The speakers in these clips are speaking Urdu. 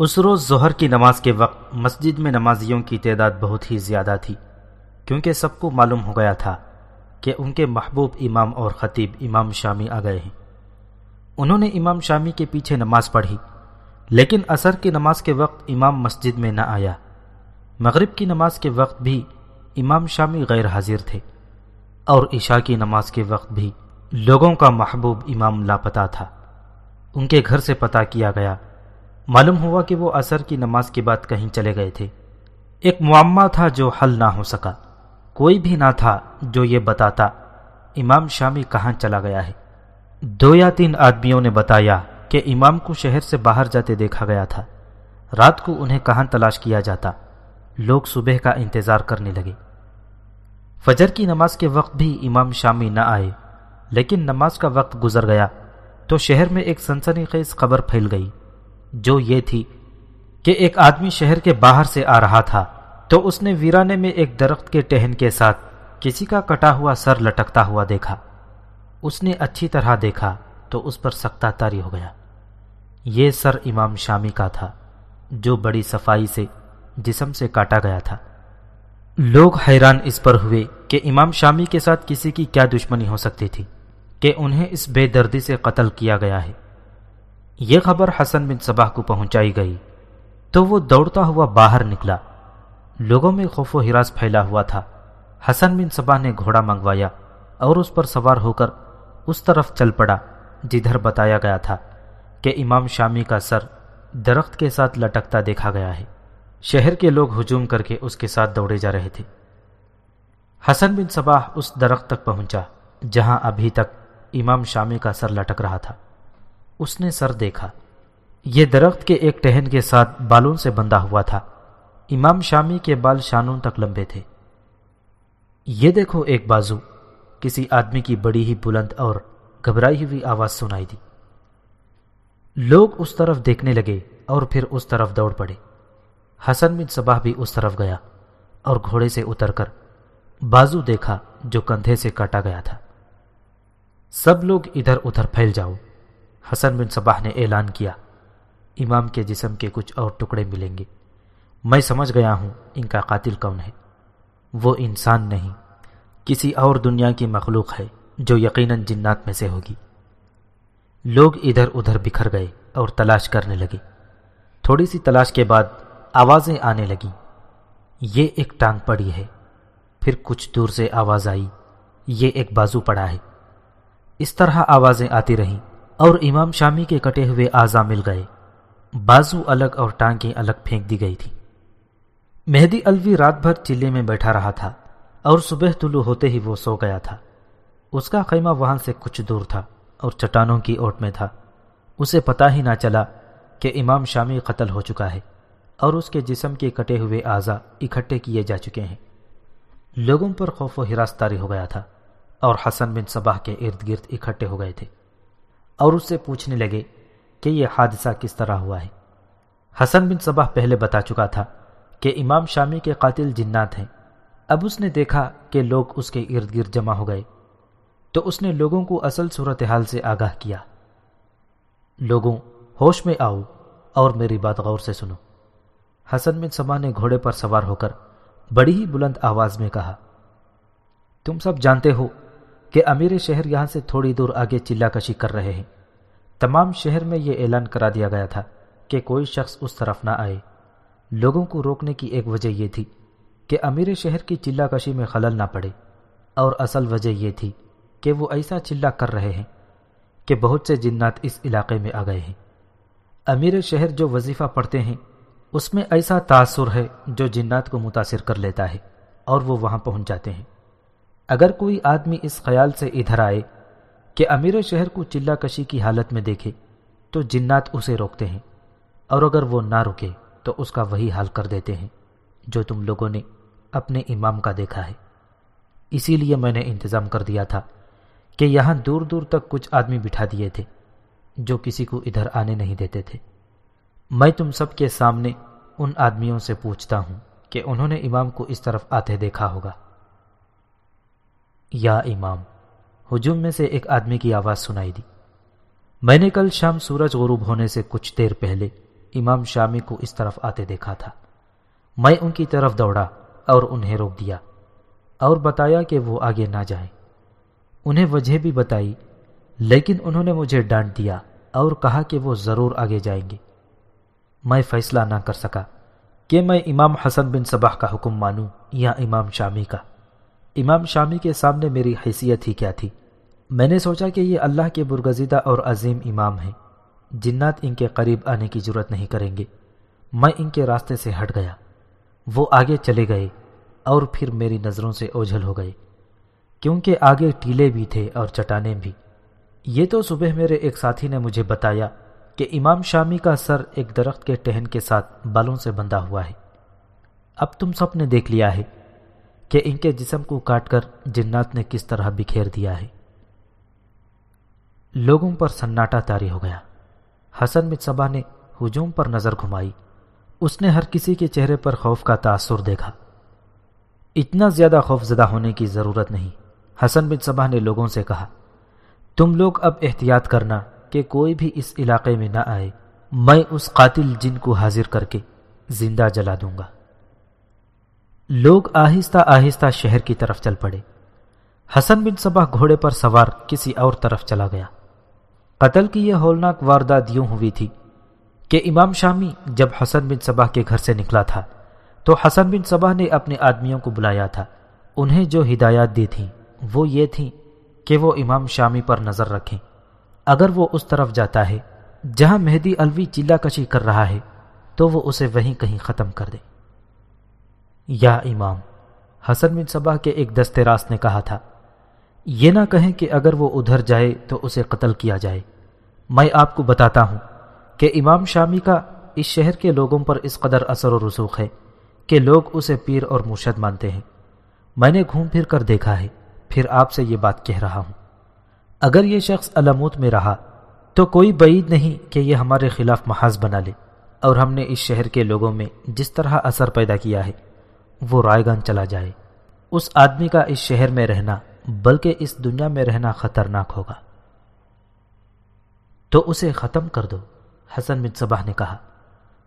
اس روز ظہر کی نماز کے وقت مسجد میں نمازیوں کی تعداد بہت ہی زیادہ تھی، کیونکہ سب کو معلوم ہو گیا تھا کہ ان کے محبوب امام اور خطیب امام شامی آ گئے ہیں۔ انہوں نے امام شامی کے پیچھے نماز پڑھی، لیکن عصر کی نماز کے وقت امام مسجد میں نہ آیا۔ مغرب کی نماز کے وقت بھی امام شامی غیر حاضر تھے، اور عشاء کی نماز کے وقت بھی لوگوں کا محبوب امام لاپتہ تھا۔ ان کے گھر سے پتہ کیا گیا معلوم ہوا کہ وہ عصر کی نماز کے بعد کہیں چلے گئے تھے۔ ایک معمہ تھا جو حل نہ ہو سکا۔ کوئی بھی نہ تھا جو یہ بتاتا امام شامی کہاں چلا گیا ہے۔ دو یا تین آدمیوں نے بتایا کہ امام کو شہر سے باہر جاتے دیکھا گیا تھا۔ رات کو انہیں کہاں تلاش کیا جاتا؟ لوگ صبح کا انتظار کرنے لگے۔ فجر کی نماز کے وقت بھی امام شامی نہ آئے، لیکن نماز کا وقت گزر گیا تو شہر میں ایک سنسنی خیز خبر پھیل گئی۔ جو یہ تھی کہ ایک آدمی شہر کے باہر سے آ رہا تھا، تو اس نے ویرانے میں ایک درخت کے ٹہن کے ساتھ کسی کا کٹا ہوا سر لٹکتا ہوا دیکھا۔ اس نے اچھی طرح دیکھا تو اس پر سختہ تاری ہو گیا۔ یہ سر امام شامی کا تھا، جو بڑی صفائی سے جسم سے کاٹا گیا تھا۔ لوگ حیران اس پر ہوئے کہ امام شامی کے ساتھ کسی کی کیا دشمنی ہو سکتی تھی کہ انہیں اس بے دردی سے قتل کیا گیا ہے۔ یہ خبر حسن بن صباح کو پہنچائی گئی تو وہ دوڑتا ہوا باہر نکلا۔ لوگوں میں خوف و ہراس پھیلا ہوا تھا۔ حسن بن صباح نے گھوڑا منگوایا اور اس پر سوار ہو کر اس طرف چل پڑا، جدھر بتایا گیا تھا کہ امام شامی کا سر درخت کے ساتھ لٹکتا دیکھا گیا ہے۔ شہر کے لوگ ہجوم کر کے اس کے ساتھ دوڑے جا رہے تھے۔ حسن بن صباح اس درخت تک پہنچا جہاں ابھی تک امام شامی کا سر لٹک رہا تھا۔ اس نے سر دیکھا۔ یہ درخت کے ایک ٹہن کے ساتھ بالوں سے بندھا ہوا تھا۔ امام شامی کے بال شانوں تک لمبے تھے۔ یہ دیکھو ایک بازو۔ کسی آدمی کی بڑی ہی بلند اور گھبرائی ہوئی آواز سنائی دی۔ لوگ اس طرف دیکھنے لگے اور پھر اس طرف دوڑ پڑے۔ حسن بن صباح بھی اس طرف گیا اور گھوڑے سے اتر کر بازو دیکھا جو کندھے سے کاٹا گیا تھا۔ سب لوگ ادھر ادھر پھیل جاؤ۔ حسن بن صباح نے اعلان کیا، امام کے جسم کے کچھ اور ٹکڑے ملیں گے۔ میں سمجھ گیا ہوں ان کا قاتل کون ہے۔ وہ انسان نہیں، کسی اور دنیا کی مخلوق ہے جو یقیناً جنات میں سے ہوگی۔ لوگ ادھر ادھر بکھر گئے اور تلاش کرنے لگے۔ تھوڑی سی تلاش کے بعد آوازیں آنے لگیں۔ یہ ایک ٹانگ پڑی ہے، پھر کچھ دور سے آواز آئی۔ یہ ایک بازو پڑا ہے۔ اس طرح آوازیں آتی رہیں۔ اور امام شامی کے کٹے ہوئے آزا مل گئے۔ بازو الگ اور ٹانگیں الگ پھینک دی گئی تھی مہدی الوی رات بھر چلے میں بیٹھا رہا تھا اور صبح طلوع ہوتے ہی وہ سو گیا تھا۔ اس کا خیمہ وہاں سے کچھ دور تھا اور چٹانوں کی اوٹ میں تھا۔ اسے پتا ہی نہ چلا کہ امام شامی قتل ہو چکا ہے اور اس کے جسم کے کٹے ہوئے اعضا اکٹھے کیے جا چکے ہیں۔ لوگوں پر خوف و ہراس تاری ہو گیا تھا اور حسن بن صباح کے ارد گرد اکٹھے ہو گئے تھے۔ اور اس سے پوچھنے لگے کہ یہ حادثہ کس طرح ہوا ہے۔ حسن بن صباح پہلے بتا چکا تھا کہ امام شامی کے قاتل جنات ہیں۔ اب اس نے دیکھا کہ لوگ اس کے ارد گرد جمع ہو گئے۔ تو اس نے لوگوں کو اصل صورتحال سے آگاہ کیا۔ لوگوں، ہوش میں آؤ اور میری بات غور سے سنو۔ حسن بن سما نے گھوڑے پر سوار ہو کر بڑی ہی بلند آواز میں کہا، تم سب جانتے ہو کہ امیر شہر یہاں سے تھوڑی دور آگے چلا کشی کر رہے ہیں۔ تمام شہر میں یہ اعلان کرا دیا گیا تھا کہ کوئی شخص اس طرف نہ آئے۔ لوگوں کو روکنے کی ایک وجہ یہ تھی کہ امیر شہر کی چلا کشی میں خلل نہ پڑے۔ اور اصل وجہ یہ تھی کہ وہ ایسا چلا کر رہے ہیں کہ بہت سے جنات اس علاقے میں آ گئے ہیں۔ امیر شہر جو وظیفہ پڑھتے ہیں، اس میں ایسا تاثر ہے جو جنات کو متاثر کر لیتا ہے اور وہ وہاں پہنچ جاتے ہیں۔ اگر کوئی آدمی اس خیال سے ادھر آئے کہ امیر شہر کو چلا کشی کی حالت میں دیکھے تو جنات اسے روکتے ہیں اور اگر وہ نہ رکے تو اس کا وہی حال کر دیتے ہیں جو تم لوگوں نے اپنے امام کا دیکھا ہے۔ اسی لیے میں نے انتظام کر دیا تھا کہ یہاں دور دور تک کچھ آدمی بٹھا دیے تھے جو کسی کو ادھر آنے نہیں دیتے تھے۔ میں تم سب کے سامنے ان آدمیوں سے پوچھتا ہوں کہ انہوں نے امام کو اس طرف آتے دیکھا ہوگا۔ یا امام، ہجوم میں سے ایک آدمی کی آواز سنائی دی۔ میں نے کل شام سورج غروب ہونے سے کچھ دیر پہلے امام شامی کو اس طرف آتے دیکھا تھا۔ میں ان کی طرف دوڑا اور انہیں روک دیا اور بتایا کہ وہ آگے نہ جائیں۔ انہیں وجہ بھی بتائی، لیکن انہوں نے مجھے ڈانٹ دیا اور کہا کہ وہ ضرور آگے جائیں گے۔ میں فیصلہ نہ کر سکا کہ میں امام حسن بن صباح کا حکم مانوں یا امام شامی کا۔ امام شامی کے سامنے میری حیثیت ہی کیا تھی؟ میں نے سوچا کہ یہ اللہ کے برگزیدہ اور عظیم امام ہیں۔ جنات ان کے قریب آنے کی ضرورت نہیں کریں گے۔ میں ان کے راستے سے ہٹ گیا۔ وہ آگے چلے گئے اور پھر میری نظروں سے اوجھل ہو گئے۔ کیونکہ آگے ٹیلے بھی تھے اور چٹانیں بھی۔ یہ تو صبح میرے ایک ساتھی نے مجھے بتایا کہ امام شامی کا سر ایک درخت کے ٹہن کے ساتھ بالوں سے بندھا ہوا ہے۔ اب تم سب نے دیکھ لیا ہے۔ کہ ان کے جسم کو کاٹ کر جنات نے کس طرح بکھیر دیا ہے۔ لوگوں پر سناٹا تاری ہو گیا۔ حسن متصبا نے ہجوم پر نظر گھمائی۔ اس نے ہر کسی کے چہرے پر خوف کا تاثر دیکھا۔ اتنا زیادہ خوف زدہ ہونے کی ضرورت نہیں، حسن بن صبح نے لوگوں سے کہا۔ تم لوگ اب احتیاط کرنا کہ کوئی بھی اس علاقے میں نہ آئے، میں اس قاتل جن کو حاضر کر کے زندہ جلا دوں گا۔ لوگ آہستہ آہستہ شہر کی طرف چل پڑے۔ حسن بن صبح گھوڑے پر سوار کسی اور طرف چلا گیا۔ قتل کی یہ ہولناک واردات یوں ہوئی تھی کہ امام شامی جب حسن بن صبح کے گھر سے نکلا تھا تو حسن بن صبح نے اپنے آدمیوں کو بلایا تھا۔ انہیں جو ہدایات دی تھیں وہ یہ تھیں کہ وہ امام شامی پر نظر رکھیں۔ اگر وہ اس طرف جاتا ہے، جہاں مہدی الوی چلا کشی کر رہا ہے، تو وہ اسے وہیں کہیں ختم کر دے۔ یا امام، حسن بن صبح کے ایک دستے راست نے کہا تھا، یہ نہ کہیں کہ اگر وہ ادھر جائے تو اسے قتل کیا جائے۔ میں آپ کو بتاتا ہوں کہ امام شامی کا اس شہر کے لوگوں پر اس قدر اثر و رسوخ ہے کہ لوگ اسے پیر اور مرشد مانتے ہیں۔ میں نے گھوم پھر کر دیکھا ہے، پھر آپ سے یہ بات کہہ رہا ہوں۔ اگر یہ شخص علموت میں رہا تو کوئی بعید نہیں کہ یہ ہمارے خلاف محاذ بنا لے اور ہم نے اس شہر کے لوگوں میں جس طرح اثر پیدا کیا ہے۔ وہ رائے گان چلا جائے۔ اس آدمی کا اس شہر میں رہنا، بلکہ اس دنیا میں رہنا خطرناک ہوگا۔ تو اسے ختم کر دو، حسن بن صبح نے کہا۔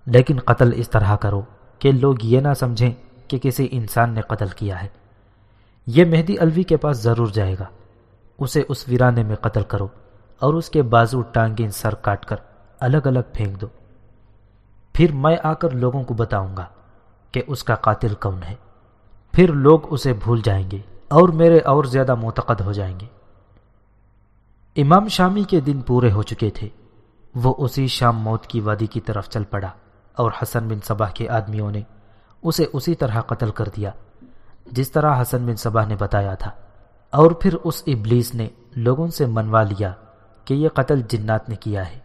لیکن قتل اس طرح کرو کہ لوگ یہ نہ سمجھیں کہ کسی انسان نے قتل کیا ہے۔ یہ مہدی الوی کے پاس ضرور جائے گا۔ اسے اس ویرانے میں قتل کرو اور اس کے بازو ٹانگیں سر کاٹ کر الگ الگ پھینک دو۔ پھر میں آ کر لوگوں کو بتاؤں گا۔ کہ اس کا قاتل کون ہے۔ پھر لوگ اسے بھول جائیں گے اور میرے اور زیادہ معتقد ہو جائیں گے۔ امام شامی کے دن پورے ہو چکے تھے۔ وہ اسی شام موت کی وادی کی طرف چل پڑا اور حسن بن صبح کے آدمیوں نے اسے اسی طرح قتل کر دیا، جس طرح حسن بن صبح نے بتایا تھا۔ اور پھر اس ابلیس نے لوگوں سے منوا لیا کہ یہ قتل جنات نے کیا ہے۔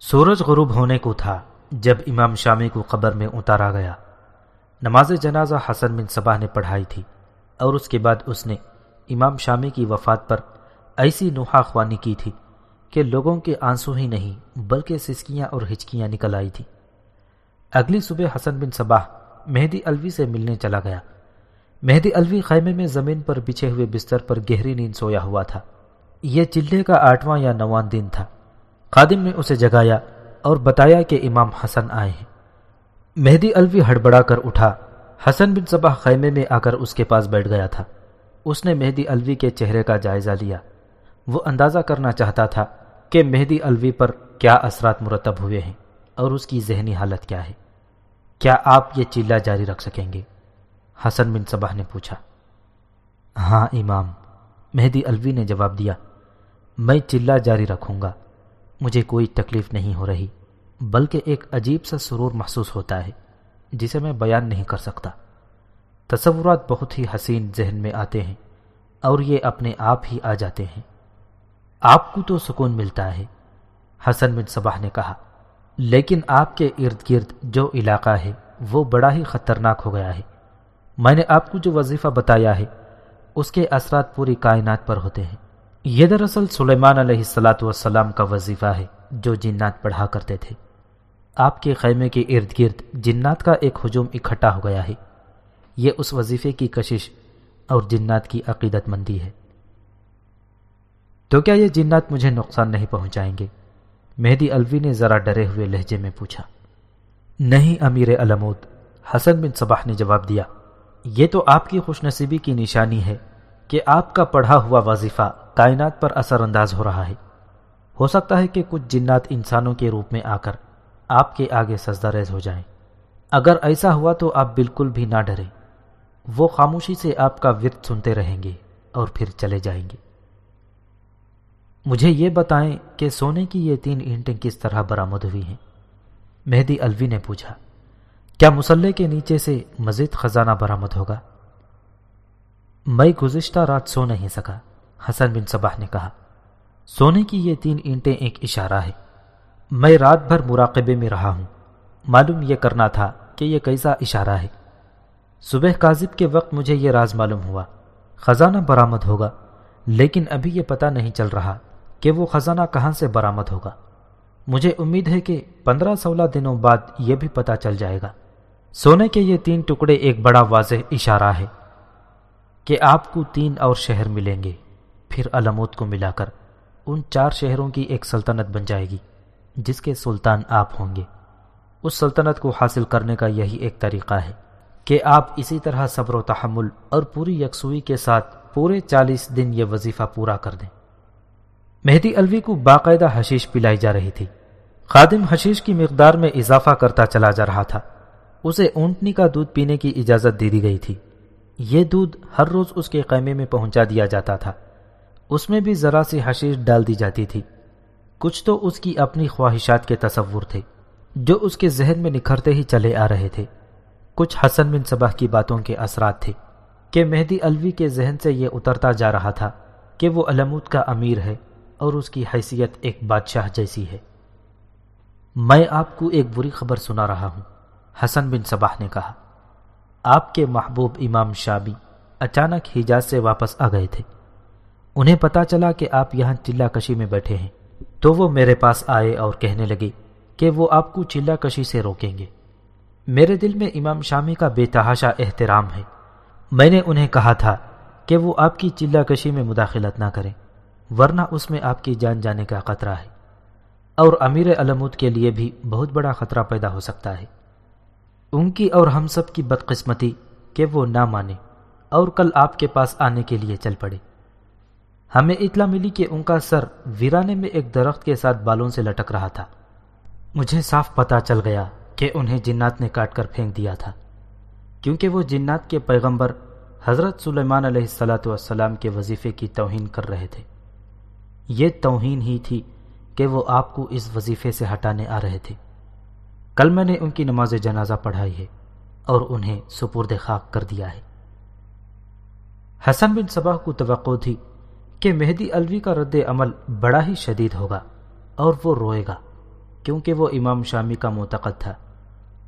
سورج غروب ہونے کو تھا جب امام شامی کو قبر میں اتارا گیا۔ نماز جنازہ حسن بن صبح نے پڑھائی تھی اور اس کے بعد اس نے امام شامی کی وفات پر ایسی نوحا خوانی کی تھی کہ لوگوں کے آنسو ہی نہیں بلکہ سسکیاں اور ہچکیاں نکل آئی تھی۔ اگلی صبح حسن بن صباح مہدی الوی سے ملنے چلا گیا۔ مہدی الوی خیمے میں زمین پر بچھے ہوئے بستر پر گہری نیند سویا ہوا تھا۔ یہ چلے کا آٹھواں یا نواں دن تھا۔ خادم نے اسے جگایا اور بتایا کہ امام حسن آئے ہیں۔ مہدی الوی ہڑبڑا کر اٹھا۔ حسن بن صبح خیمے میں آ کر اس کے پاس بیٹھ گیا تھا۔ اس نے مہدی الوی کے چہرے کا جائزہ لیا۔ وہ اندازہ کرنا چاہتا تھا کہ مہدی الوی پر کیا اثرات مرتب ہوئے ہیں اور اس کی ذہنی حالت کیا ہے۔ کیا آپ یہ چیلا جاری رکھ سکیں گے؟ حسن بن صبح نے پوچھا۔ ہاں امام، مہدی الوی نے جواب دیا۔ میں چلا جاری رکھوں گا۔ مجھے کوئی تکلیف نہیں ہو رہی۔ بلکہ ایک عجیب سا سرور محسوس ہوتا ہے، جسے میں بیان نہیں کر سکتا۔ تصورات بہت ہی حسین ذہن میں آتے ہیں اور یہ اپنے آپ ہی آ جاتے ہیں۔ آپ کو تو سکون ملتا ہے، حسن بن صباح نے کہا۔ لیکن آپ کے ارد گرد جو علاقہ ہے، وہ بڑا ہی خطرناک ہو گیا ہے۔ میں نے آپ کو جو وظیفہ بتایا ہے، اس کے اثرات پوری کائنات پر ہوتے ہیں۔ یہ دراصل سلیمان علیہ السلاۃ والسلام کا وظیفہ ہے، جو جنات پڑھا کرتے تھے۔ آپ کے خیمے کے ارد گرد جنات کا ایک ہجوم اکٹھا ہو گیا ہے۔ یہ اس وظیفے کی کشش اور جنات کی عقیدت مندی ہے۔ تو کیا یہ جنات مجھے نقصان نہیں پہنچائیں گے؟ مہدی الوی نے ذرا ڈرے ہوئے لہجے میں پوچھا۔ نہیں امیر علمود، حسن بن صباح نے جواب دیا۔ یہ تو آپ کی خوش نصیبی کی نشانی ہے کہ آپ کا پڑھا ہوا وظیفہ کائنات پر اثر انداز ہو رہا ہے۔ ہو سکتا ہے کہ کچھ جنات انسانوں کے روپ میں آ کر آپ کے آگے سجدہ ریز ہو جائیں۔ اگر ایسا ہوا تو آپ بالکل بھی نہ ڈریں۔ وہ خاموشی سے آپ کا ورد سنتے رہیں گے اور پھر چلے جائیں گے۔ مجھے یہ بتائیں کہ سونے کی یہ تین اینٹیں کس طرح برآمد ہوئی ہیں؟ مہدی الوی نے پوچھا، کیا مسلح کے نیچے سے مزید خزانہ برآمد ہوگا؟ میں گزشتہ رات سو نہیں سکا، حسن بن صباح نے کہا، سونے کی یہ تین اینٹیں ایک اشارہ ہے۔ میں رات بھر مراقبے میں رہا ہوں۔ معلوم یہ کرنا تھا کہ یہ کیسا اشارہ ہے۔ صبح کاذب کے وقت مجھے یہ راز معلوم ہوا۔ خزانہ برآمد ہوگا، لیکن ابھی یہ پتہ نہیں چل رہا کہ وہ خزانہ کہاں سے برآمد ہوگا۔ مجھے امید ہے کہ پندرہ سولہ دنوں بعد یہ بھی پتہ چل جائے گا۔ سونے کے یہ تین ٹکڑے ایک بڑا واضح اشارہ ہے کہ آپ کو تین اور شہر ملیں گے۔ پھر علمود کو ملا کر ان چار شہروں کی ایک سلطنت بن جائے گی۔ جس کے سلطان آپ ہوں گے۔ اس سلطنت کو حاصل کرنے کا یہی ایک طریقہ ہے کہ آپ اسی طرح صبر و تحمل اور پوری یکسوئی کے ساتھ پورے چالیس دن یہ وظیفہ پورا کر دیں۔ مہدی الوی کو باقاعدہ حشیش پلائی جا رہی تھی۔ خادم حشیش کی مقدار میں اضافہ کرتا چلا جا رہا تھا۔ اسے اونٹنی کا دودھ پینے کی اجازت دے دی گئی تھی۔ یہ دودھ ہر روز اس کے قیمے میں پہنچا دیا جاتا تھا۔ اس میں بھی ذرا سی حشیش ڈال دی جاتی تھی۔ کچھ تو اس کی اپنی خواہشات کے تصور تھے، جو اس کے ذہن میں نکھرتے ہی چلے آ رہے تھے۔ کچھ حسن بن صبح کی باتوں کے اثرات تھے کہ مہدی الوی کے ذہن سے یہ اترتا جا رہا تھا کہ وہ علمود کا امیر ہے اور اس کی حیثیت ایک بادشاہ جیسی ہے۔ میں آپ کو ایک بری خبر سنا رہا ہوں، حسن بن صباح نے کہا۔ آپ کے محبوب امام شابی اچانک حجاز سے واپس آ گئے تھے۔ انہیں پتا چلا کہ آپ یہاں چلا کشی میں بیٹھے ہیں۔ تو وہ میرے پاس آئے اور کہنے لگے کہ وہ آپ کو چلا کشی سے روکیں گے۔ میرے دل میں امام شامی کا بے تحاشا احترام ہے۔ میں نے انہیں کہا تھا کہ وہ آپ کی چلا کشی میں مداخلت نہ کریں، ورنہ اس میں آپ کی جان جانے کا خطرہ ہے۔ اور امیر علمود کے لیے بھی بہت بڑا خطرہ پیدا ہو سکتا ہے۔ ان کی اور ہم سب کی بدقسمتی کہ وہ نہ مانے اور کل آپ کے پاس آنے کے لیے چل پڑے۔ ہمیں اطلاع ملی کہ ان کا سر ویرانے میں ایک درخت کے ساتھ بالوں سے لٹک رہا تھا۔ مجھے صاف پتا چل گیا کہ انہیں جنات نے کاٹ کر پھینک دیا تھا۔ کیونکہ وہ جنات کے پیغمبر حضرت سلیمان علیہ السلاۃ والسلام کے وظیفے کی توہین کر رہے تھے۔ یہ توہین ہی تھی کہ وہ آپ کو اس وظیفے سے ہٹانے آ رہے تھے۔ کل میں نے ان کی نماز جنازہ پڑھائی ہے اور انہیں سپرد خاک کر دیا ہے۔ حسن بن صبح کو توقع تھی کہ مہدی الوی کا رد عمل بڑا ہی شدید ہوگا اور وہ روئے گا، کیونکہ وہ امام شامی کا معتقد تھا،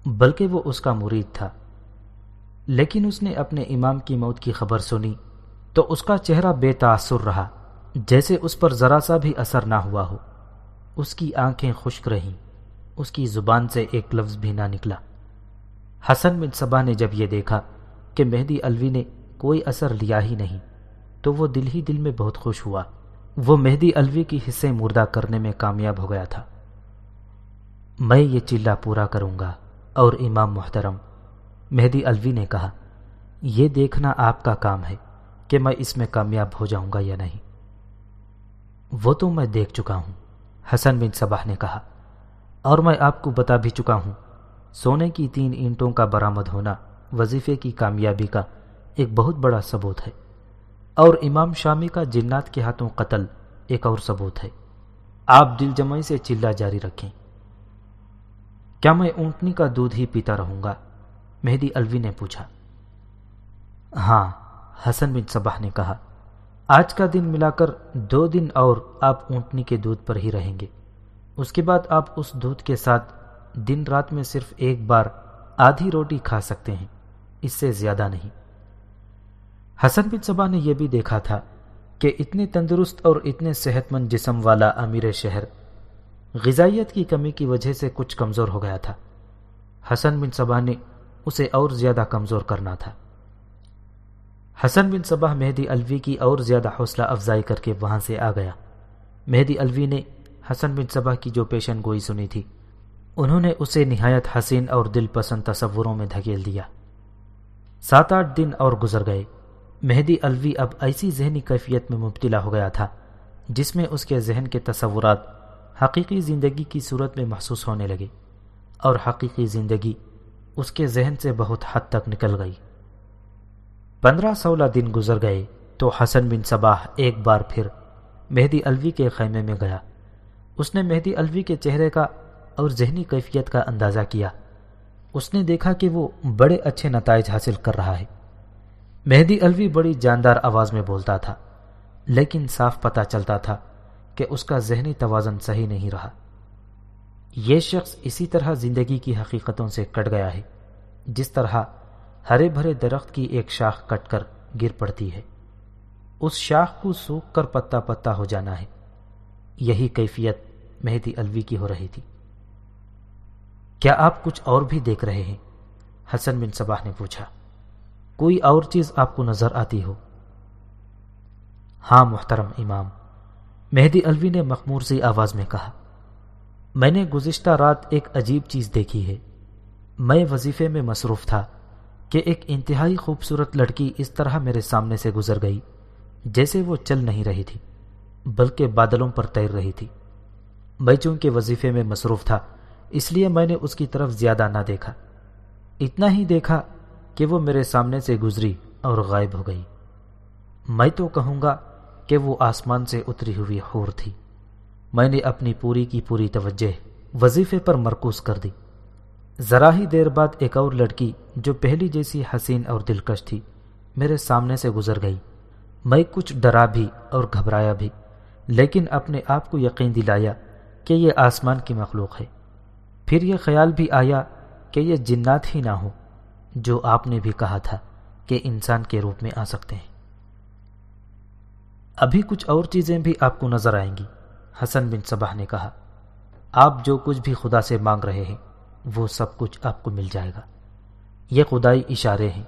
بلکہ وہ اس کا مرید تھا۔ لیکن اس نے اپنے امام کی موت کی خبر سنی تو اس کا چہرہ بے تاثر رہا، جیسے اس پر ذرا سا بھی اثر نہ ہوا ہو۔ اس کی آنکھیں خشک رہیں، اس کی زبان سے ایک لفظ بھی نہ نکلا۔ حسن بن صبا نے جب یہ دیکھا کہ مہدی الوی نے کوئی اثر لیا ہی نہیں تو وہ دل ہی دل میں بہت خوش ہوا۔ وہ مہدی الوی کی حصے مردہ کرنے میں کامیاب ہو گیا تھا۔ میں یہ چلا پورا کروں گا اور امام محترم، مہدی الوی نے کہا، یہ دیکھنا آپ کا کام ہے کہ میں اس میں کامیاب ہو جاؤں گا یا نہیں۔ وہ تو میں دیکھ چکا ہوں، حسن بن صباح نے کہا، اور میں آپ کو بتا بھی چکا ہوں، سونے کی تین اینٹوں کا برآمد ہونا وظیفے کی کامیابی کا ایک بہت بڑا ثبوت ہے۔ اور امام شامی کا جنات کے ہاتھوں قتل ایک اور ثبوت ہے۔ آپ دل جمعی سے چلا جاری رکھیں۔ کیا میں اونٹنی کا دودھ ہی پیتا رہوں گا؟ مہدی الوی نے پوچھا۔ ہاں حسن بن صباح نے کہا۔ آج کا دن ملا کر دو دن اور آپ اونٹنی کے دودھ پر ہی رہیں گے۔ اس کے بعد آپ اس دودھ کے ساتھ دن رات میں صرف ایک بار آدھی روٹی کھا سکتے ہیں۔ اس سے زیادہ نہیں۔ حسن بن صبا نے یہ بھی دیکھا تھا کہ اتنے تندرست اور اتنے صحت مند جسم والا امیر شہر غذائیت کی کمی کی وجہ سے کچھ کمزور ہو گیا تھا۔ حسن بن صبح نے اسے اور زیادہ کمزور کرنا تھا۔ حسن بن صبح مہدی الوی کی اور زیادہ حوصلہ افزائی کر کے وہاں سے آ گیا۔ مہدی الوی نے حسن بن صبح کی جو پیشن گوئی سنی تھی، انہوں نے اسے نہایت حسین اور دل پسند تصوروں میں دھکیل دیا۔ سات آٹھ دن اور گزر گئے۔ مہدی الوی اب ایسی ذہنی کیفیت میں مبتلا ہو گیا تھا، جس میں اس کے ذہن کے تصورات حقیقی زندگی کی صورت میں محسوس ہونے لگے اور حقیقی زندگی اس کے ذہن سے بہت حد تک نکل گئی۔ پندرہ سولہ دن گزر گئے تو حسن بن صباح ایک بار پھر مہدی الوی کے خیمے میں گیا۔ اس نے مہدی الوی کے چہرے کا اور ذہنی کیفیت کا اندازہ کیا۔ اس نے دیکھا کہ وہ بڑے اچھے نتائج حاصل کر رہا ہے۔ مہدی الوی بڑی جاندار آواز میں بولتا تھا، لیکن صاف پتہ چلتا تھا کہ اس کا ذہنی توازن صحیح نہیں رہا۔ یہ شخص اسی طرح زندگی کی حقیقتوں سے کٹ گیا ہے، جس طرح ہرے بھرے درخت کی ایک شاخ کٹ کر گر پڑتی ہے۔ اس شاخ کو سوکھ کر پتا پتا ہو جانا ہے۔ یہی کیفیت مہدی الوی کی ہو رہی تھی۔ کیا آپ کچھ اور بھی دیکھ رہے ہیں؟ حسن بن صباح نے پوچھا۔ کوئی اور چیز آپ کو نظر آتی ہو۔ ہاں محترم امام، مہدی الوی نے مخمور سی آواز میں کہا، میں نے گزشتہ رات ایک عجیب چیز دیکھی ہے۔ میں وظیفے میں مصروف تھا کہ ایک انتہائی خوبصورت لڑکی اس طرح میرے سامنے سے گزر گئی، جیسے وہ چل نہیں رہی تھی، بلکہ بادلوں پر تیر رہی تھی۔ میں چونکہ وظیفے میں مصروف تھا، اس لیے میں نے اس کی طرف زیادہ نہ دیکھا۔ اتنا ہی دیکھا کہ وہ میرے سامنے سے گزری اور غائب ہو گئی۔ میں تو کہوں گا کہ وہ آسمان سے اتری ہوئی حور تھی۔ میں نے اپنی پوری کی پوری توجہ وظیفے پر مرکوز کر دی۔ ذرا ہی دیر بعد ایک اور لڑکی جو پہلی جیسی حسین اور دلکش تھی، میرے سامنے سے گزر گئی۔ میں کچھ ڈرا بھی اور گھبرایا بھی، لیکن اپنے آپ کو یقین دلایا کہ یہ آسمان کی مخلوق ہے۔ پھر یہ خیال بھی آیا کہ یہ جنات ہی نہ ہو جو آپ نے بھی کہا تھا کہ انسان کے روپ میں آ سکتے ہیں۔ ابھی کچھ اور چیزیں بھی آپ کو نظر آئیں گی، حسن بن صبح نے کہا۔ آپ جو کچھ بھی خدا سے مانگ رہے ہیں، وہ سب کچھ آپ کو مل جائے گا۔ یہ خدائی اشارے ہیں۔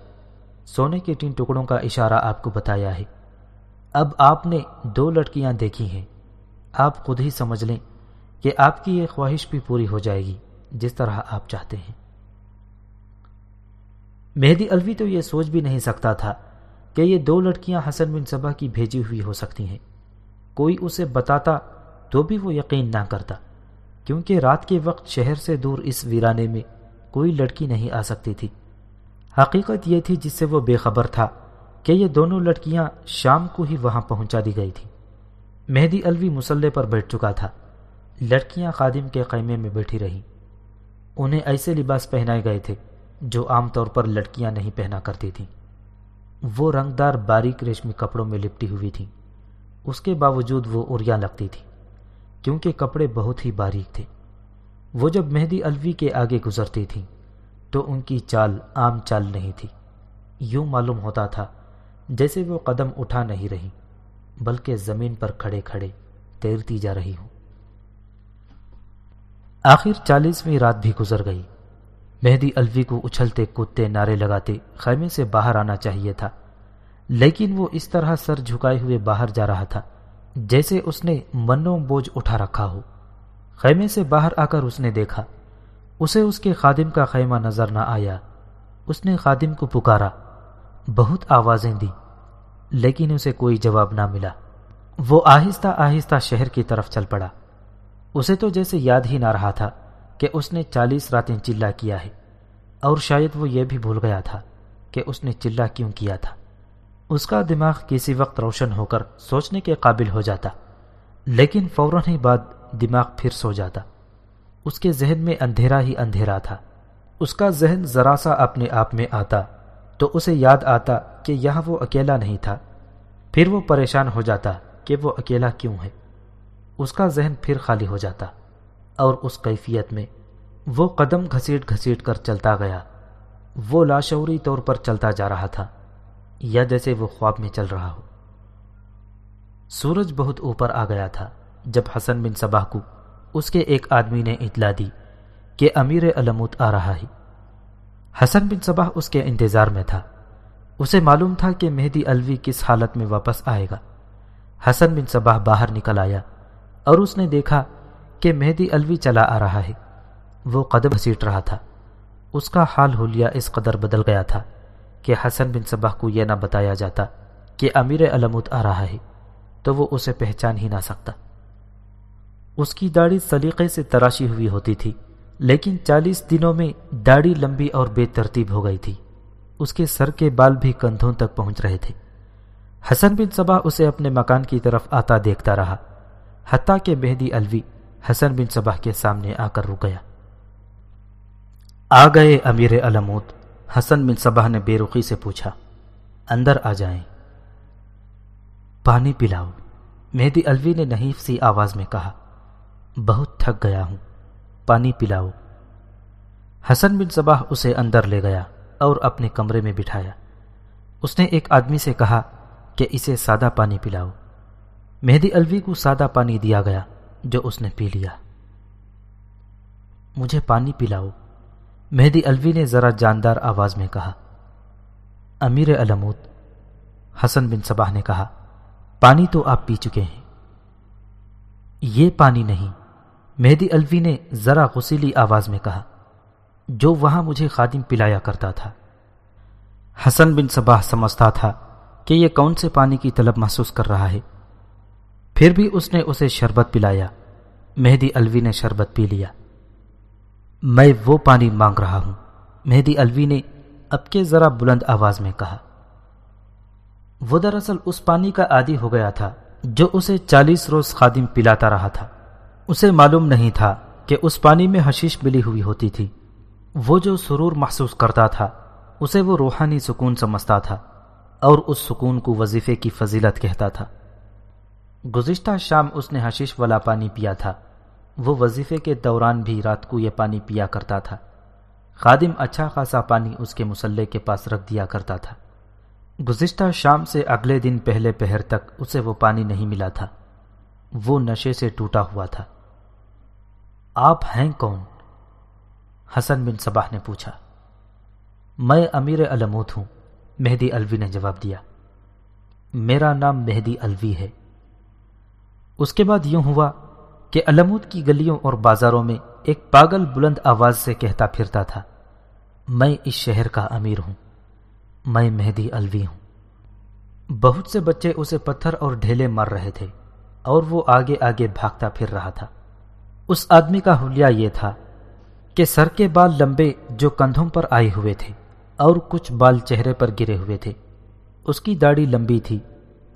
سونے کے تین ٹکڑوں کا اشارہ آپ کو بتایا ہے۔ اب آپ نے دو لڑکیاں دیکھی ہیں۔ آپ خود ہی سمجھ لیں کہ آپ کی یہ خواہش بھی پوری ہو جائے گی، جس طرح آپ چاہتے ہیں۔ مہدی الوی تو یہ سوچ بھی نہیں سکتا تھا کہ یہ دو لڑکیاں حسن بن صبح کی بھیجی ہوئی ہو سکتی ہیں۔ کوئی اسے بتاتا تو بھی وہ یقین نہ کرتا، کیونکہ رات کے وقت شہر سے دور اس ویرانے میں کوئی لڑکی نہیں آ سکتی تھی۔ حقیقت یہ تھی جس سے وہ بے خبر تھا کہ یہ دونوں لڑکیاں شام کو ہی وہاں پہنچا دی گئی تھی مہدی الوی مسلح پر بیٹھ چکا تھا۔ لڑکیاں خادم کے قیمے میں بیٹھی رہیں۔ انہیں ایسے لباس پہنائے گئے تھے۔ جو عام طور پر لڑکیاں نہیں پہنا کرتی تھیں۔ وہ رنگدار باریک ریشمی کپڑوں میں لپٹی ہوئی تھیں۔ اس کے باوجود وہ اریاں لگتی تھی کیونکہ کپڑے بہت ہی باریک تھے۔ وہ جب مہدی الوی کے آگے گزرتی تھیں، تو ان کی چال عام چال نہیں تھی۔ یوں معلوم ہوتا تھا، جیسے وہ قدم اٹھا نہیں رہی، بلکہ زمین پر کھڑے کھڑے تیرتی جا رہی ہوں۔ آخر چالیسویں رات بھی گزر گئی۔ مہدی الوی کو اچھلتے کتے نعرے لگاتے خیمے سے باہر آنا چاہیے تھا، لیکن وہ اس طرح سر جھکائے ہوئے باہر جا رہا تھا، جیسے اس نے منو بوجھ اٹھا رکھا ہو۔ خیمے سے باہر آ کر اس نے دیکھا، اسے اس کے خادم کا خیمہ نظر نہ آیا۔ اس نے خادم کو پکارا، بہت آوازیں دی لیکن اسے کوئی جواب نہ ملا۔ وہ آہستہ آہستہ شہر کی طرف چل پڑا۔ اسے تو جیسے یاد ہی نہ رہا تھا۔ کہ اس نے چالیس راتیں چلا کیا ہے۔ اور شاید وہ یہ بھی بھول گیا تھا کہ اس نے چلا کیوں کیا تھا۔ اس کا دماغ کسی وقت روشن ہو کر سوچنے کے قابل ہو جاتا۔ لیکن فوراً ہی بعد دماغ پھر سو جاتا۔ اس کے ذہن میں اندھیرا ہی اندھیرا تھا۔ اس کا ذہن ذرا سا اپنے آپ میں آتا تو اسے یاد آتا کہ یہاں وہ اکیلا نہیں تھا۔ پھر وہ پریشان ہو جاتا کہ وہ اکیلا کیوں ہے۔ اس کا ذہن پھر خالی ہو جاتا۔ اور اس کیفیت میں وہ قدم گھسیٹ گھسیٹ کر چلتا گیا۔ وہ لاشعوری طور پر چلتا جا رہا تھا، یا جیسے وہ خواب میں چل رہا ہو۔ سورج بہت اوپر آ گیا تھا، جب حسن بن صباح کو اس کے ایک آدمی نے اطلاع دی کہ امیر علموت آ رہا ہے۔ حسن بن صباح اس کے انتظار میں تھا۔ اسے معلوم تھا کہ مہدی الوی کس حالت میں واپس آئے گا۔ حسن بن صباح باہر نکل آیا اور اس نے دیکھا کہ مہدی الوی چلا آ رہا ہے۔ وہ قدم گھسیٹ رہا تھا۔ اس کا حال حلیہ اس قدر بدل گیا تھا کہ حسن بن صبح کو یہ نہ بتایا جاتا کہ امیر علمود آ رہا ہے، تو وہ اسے پہچان ہی نہ سکتا۔ اس کی داڑھی سلیقے سے تراشی ہوئی ہوتی تھی، لیکن چالیس دنوں میں داڑھی لمبی اور بے ترتیب ہو گئی تھی۔ اس کے سر کے بال بھی کندھوں تک پہنچ رہے تھے۔ حسن بن صبا اسے اپنے مکان کی طرف آتا دیکھتا رہا، حتیٰ کہ مہدی الوی حسن بن صبح کے سامنے آ کر رک گیا۔ آ گئے امیر علمود حسن بن صبح نے بے رخی سے پوچھا، اندر آ جائیں۔ پانی پلاؤ۔ مہدی الوی نے نحیف سی آواز میں کہا، بہت تھک گیا ہوں، پانی پلاؤ۔ حسن بن صبح اسے اندر لے گیا اور اپنے کمرے میں بٹھایا۔ اس نے ایک آدمی سے کہا کہ اسے سادہ پانی پلاؤ۔ مہدی الوی کو سادہ پانی دیا گیا۔ جو اس نے پی لیا۔ مجھے پانی پلاؤ، مہدی الوی نے ذرا جاندار آواز میں کہا۔ امیر علمود حسن بن صباح نے کہا، پانی تو آپ پی چکے ہیں۔ یہ پانی نہیں، مہدی الوی نے ذرا غسیلی آواز میں کہا، جو وہاں مجھے خادم پلایا کرتا تھا۔ حسن بن صباح سمجھتا تھا کہ یہ کون سے پانی کی طلب محسوس کر رہا ہے۔ پھر بھی اس نے اسے شربت پلایا۔ مہدی الوی نے شربت پی لیا۔ میں وہ پانی مانگ رہا ہوں۔ مہدی الوی نے اب کے ذرا بلند آواز میں کہا۔ وہ دراصل اس پانی کا عادی ہو گیا تھا جو اسے چالیس روز خادم پلاتا رہا تھا۔ اسے معلوم نہیں تھا کہ اس پانی میں حشیش ملی ہوئی ہوتی تھی۔ وہ جو سرور محسوس کرتا تھا، اسے وہ روحانی سکون سمجھتا تھا اور اس سکون کو وظیفے کی فضیلت کہتا تھا۔ گزشتہ شام اس نے حشیش والا پانی پیا تھا۔ وہ وظیفے کے دوران بھی رات کو یہ پانی پیا کرتا تھا۔ خادم اچھا خاصا پانی اس کے مسلح کے پاس رکھ دیا کرتا تھا۔ گزشتہ شام سے اگلے دن پہلے پہر تک اسے وہ پانی نہیں ملا تھا۔ وہ نشے سے ٹوٹا ہوا تھا۔ آپ ہیں کون؟ حسن بن صباح نے پوچھا۔ میں امیر علموت ہوں، مہدی الوی نے جواب دیا۔ میرا نام مہدی الوی ہے۔ اس کے بعد یوں ہوا کہ علمود کی گلیوں اور بازاروں میں ایک پاگل بلند آواز سے کہتا پھرتا تھا، میں اس شہر کا امیر ہوں، میں مہدی الوی ہوں۔ بہت سے بچے اسے پتھر اور ڈھیلے مار رہے تھے اور وہ آگے آگے بھاگتا پھر رہا تھا۔ اس آدمی کا حلیہ یہ تھا کہ سر کے بال لمبے جو کندھوں پر آئے ہوئے تھے اور کچھ بال چہرے پر گرے ہوئے تھے۔ اس کی داڑھی لمبی تھی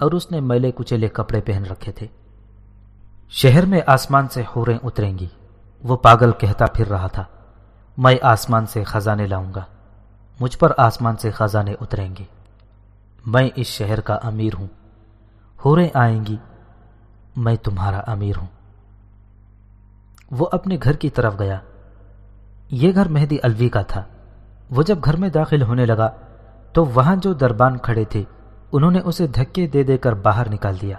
اور اس نے میلے کچلے کپڑے پہن رکھے تھے۔ شہر میں آسمان سے ہوریں اتریں گی۔ وہ پاگل کہتا پھر رہا تھا، میں آسمان سے خزانے لاؤں گا، مجھ پر آسمان سے خزانے اتریں گے۔ میں اس شہر کا امیر ہوں ہوریں آئیں گی، میں تمہارا امیر ہوں۔ وہ اپنے گھر کی طرف گیا۔ یہ گھر مہدی الوی کا تھا۔ وہ جب گھر میں داخل ہونے لگا، تو وہاں جو دربان کھڑے تھے، انہوں نے اسے دھکے دے دے کر باہر نکال دیا۔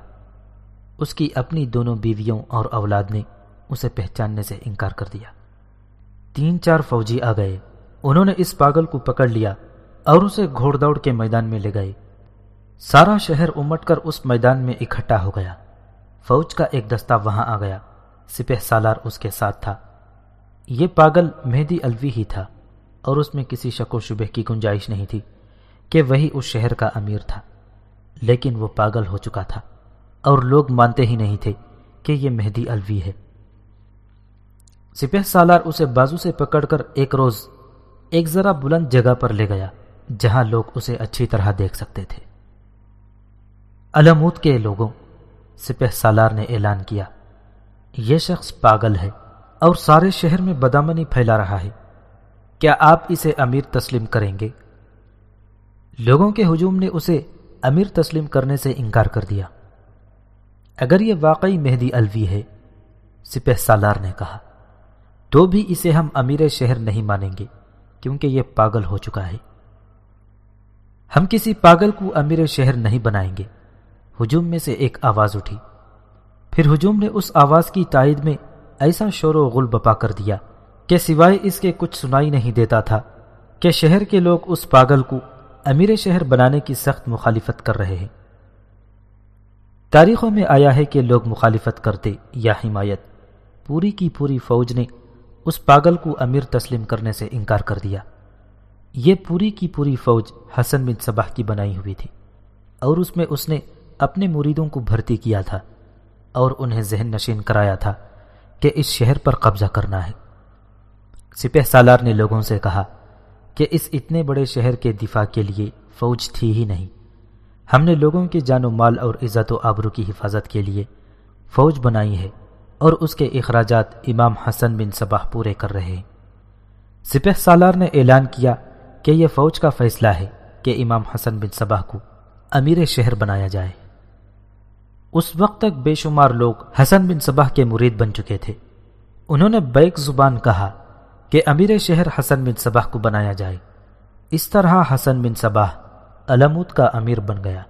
اس کی اپنی دونوں بیویوں اور اولاد نے اسے پہچاننے سے انکار کر دیا۔ تین چار فوجی آ گئے۔ انہوں نے اس پاگل کو پکڑ لیا اور اسے گھوڑ دوڑ کے میدان میں لے گئے۔ سارا شہر امٹ کر اس میدان میں اکٹھا ہو گیا۔ فوج کا ایک دستہ وہاں آ گیا۔ سپہ سالار اس کے ساتھ تھا۔ یہ پاگل مہدی الوی ہی تھا اور اس میں کسی شک و شبہ کی گنجائش نہیں تھی کہ وہی اس شہر کا امیر تھا، لیکن وہ پاگل ہو چکا تھا۔ اور لوگ مانتے ہی نہیں تھے کہ یہ مہدی الوی ہے۔ سپہ سالار اسے بازو سے پکڑ کر ایک روز ایک ذرا بلند جگہ پر لے گیا جہاں لوگ اسے اچھی طرح دیکھ سکتے تھے۔ علمود کے لوگوں، سپہ سالار نے اعلان کیا، یہ شخص پاگل ہے اور سارے شہر میں بدامنی پھیلا رہا ہے۔ کیا آپ اسے امیر تسلیم کریں گے؟ لوگوں کے ہجوم نے اسے امیر تسلیم کرنے سے انکار کر دیا۔ اگر یہ واقعی مہدی الوی ہے، سپہ سالار نے کہا، تو بھی اسے ہم امیر شہر نہیں مانیں گے، کیونکہ یہ پاگل ہو چکا ہے۔ ہم کسی پاگل کو امیر شہر نہیں بنائیں گے۔ ہجوم میں سے ایک آواز اٹھی۔ پھر ہجوم نے اس آواز کی تائید میں ایسا شور و غل بپا کر دیا کہ سوائے اس کے کچھ سنائی نہیں دیتا تھا کہ شہر کے لوگ اس پاگل کو امیر شہر بنانے کی سخت مخالفت کر رہے ہیں۔ تاریخوں میں آیا ہے کہ لوگ مخالفت کرتے یا حمایت۔ پوری کی پوری فوج نے اس پاگل کو امیر تسلیم کرنے سے انکار کر دیا۔ یہ پوری کی پوری فوج حسن بن صبح کی بنائی ہوئی تھی۔ اور اس میں اس نے اپنے مریدوں کو بھرتی کیا تھا اور انہیں ذہن نشین کرایا تھا کہ اس شہر پر قبضہ کرنا ہے۔ سپہ سالار نے لوگوں سے کہا کہ اس اتنے بڑے شہر کے دفاع کے لیے فوج تھی ہی نہیں۔ ہم نے لوگوں کے جان و مال اور عزت و آبرو کی حفاظت کے لیے فوج بنائی ہے اور اس کے اخراجات امام حسن بن صباح پورے کر رہے ہیں۔ سپہ سالار نے اعلان کیا کہ یہ فوج کا فیصلہ ہے کہ امام حسن بن صباح کو امیر شہر بنایا جائے۔ اس وقت تک بے شمار لوگ حسن بن صباح کے مرید بن چکے تھے۔ انہوں نے بیک زبان کہا کہ امیر شہر حسن بن صباح کو بنایا جائے۔ اس طرح حسن بن صباح علمود کا امیر بن گیا۔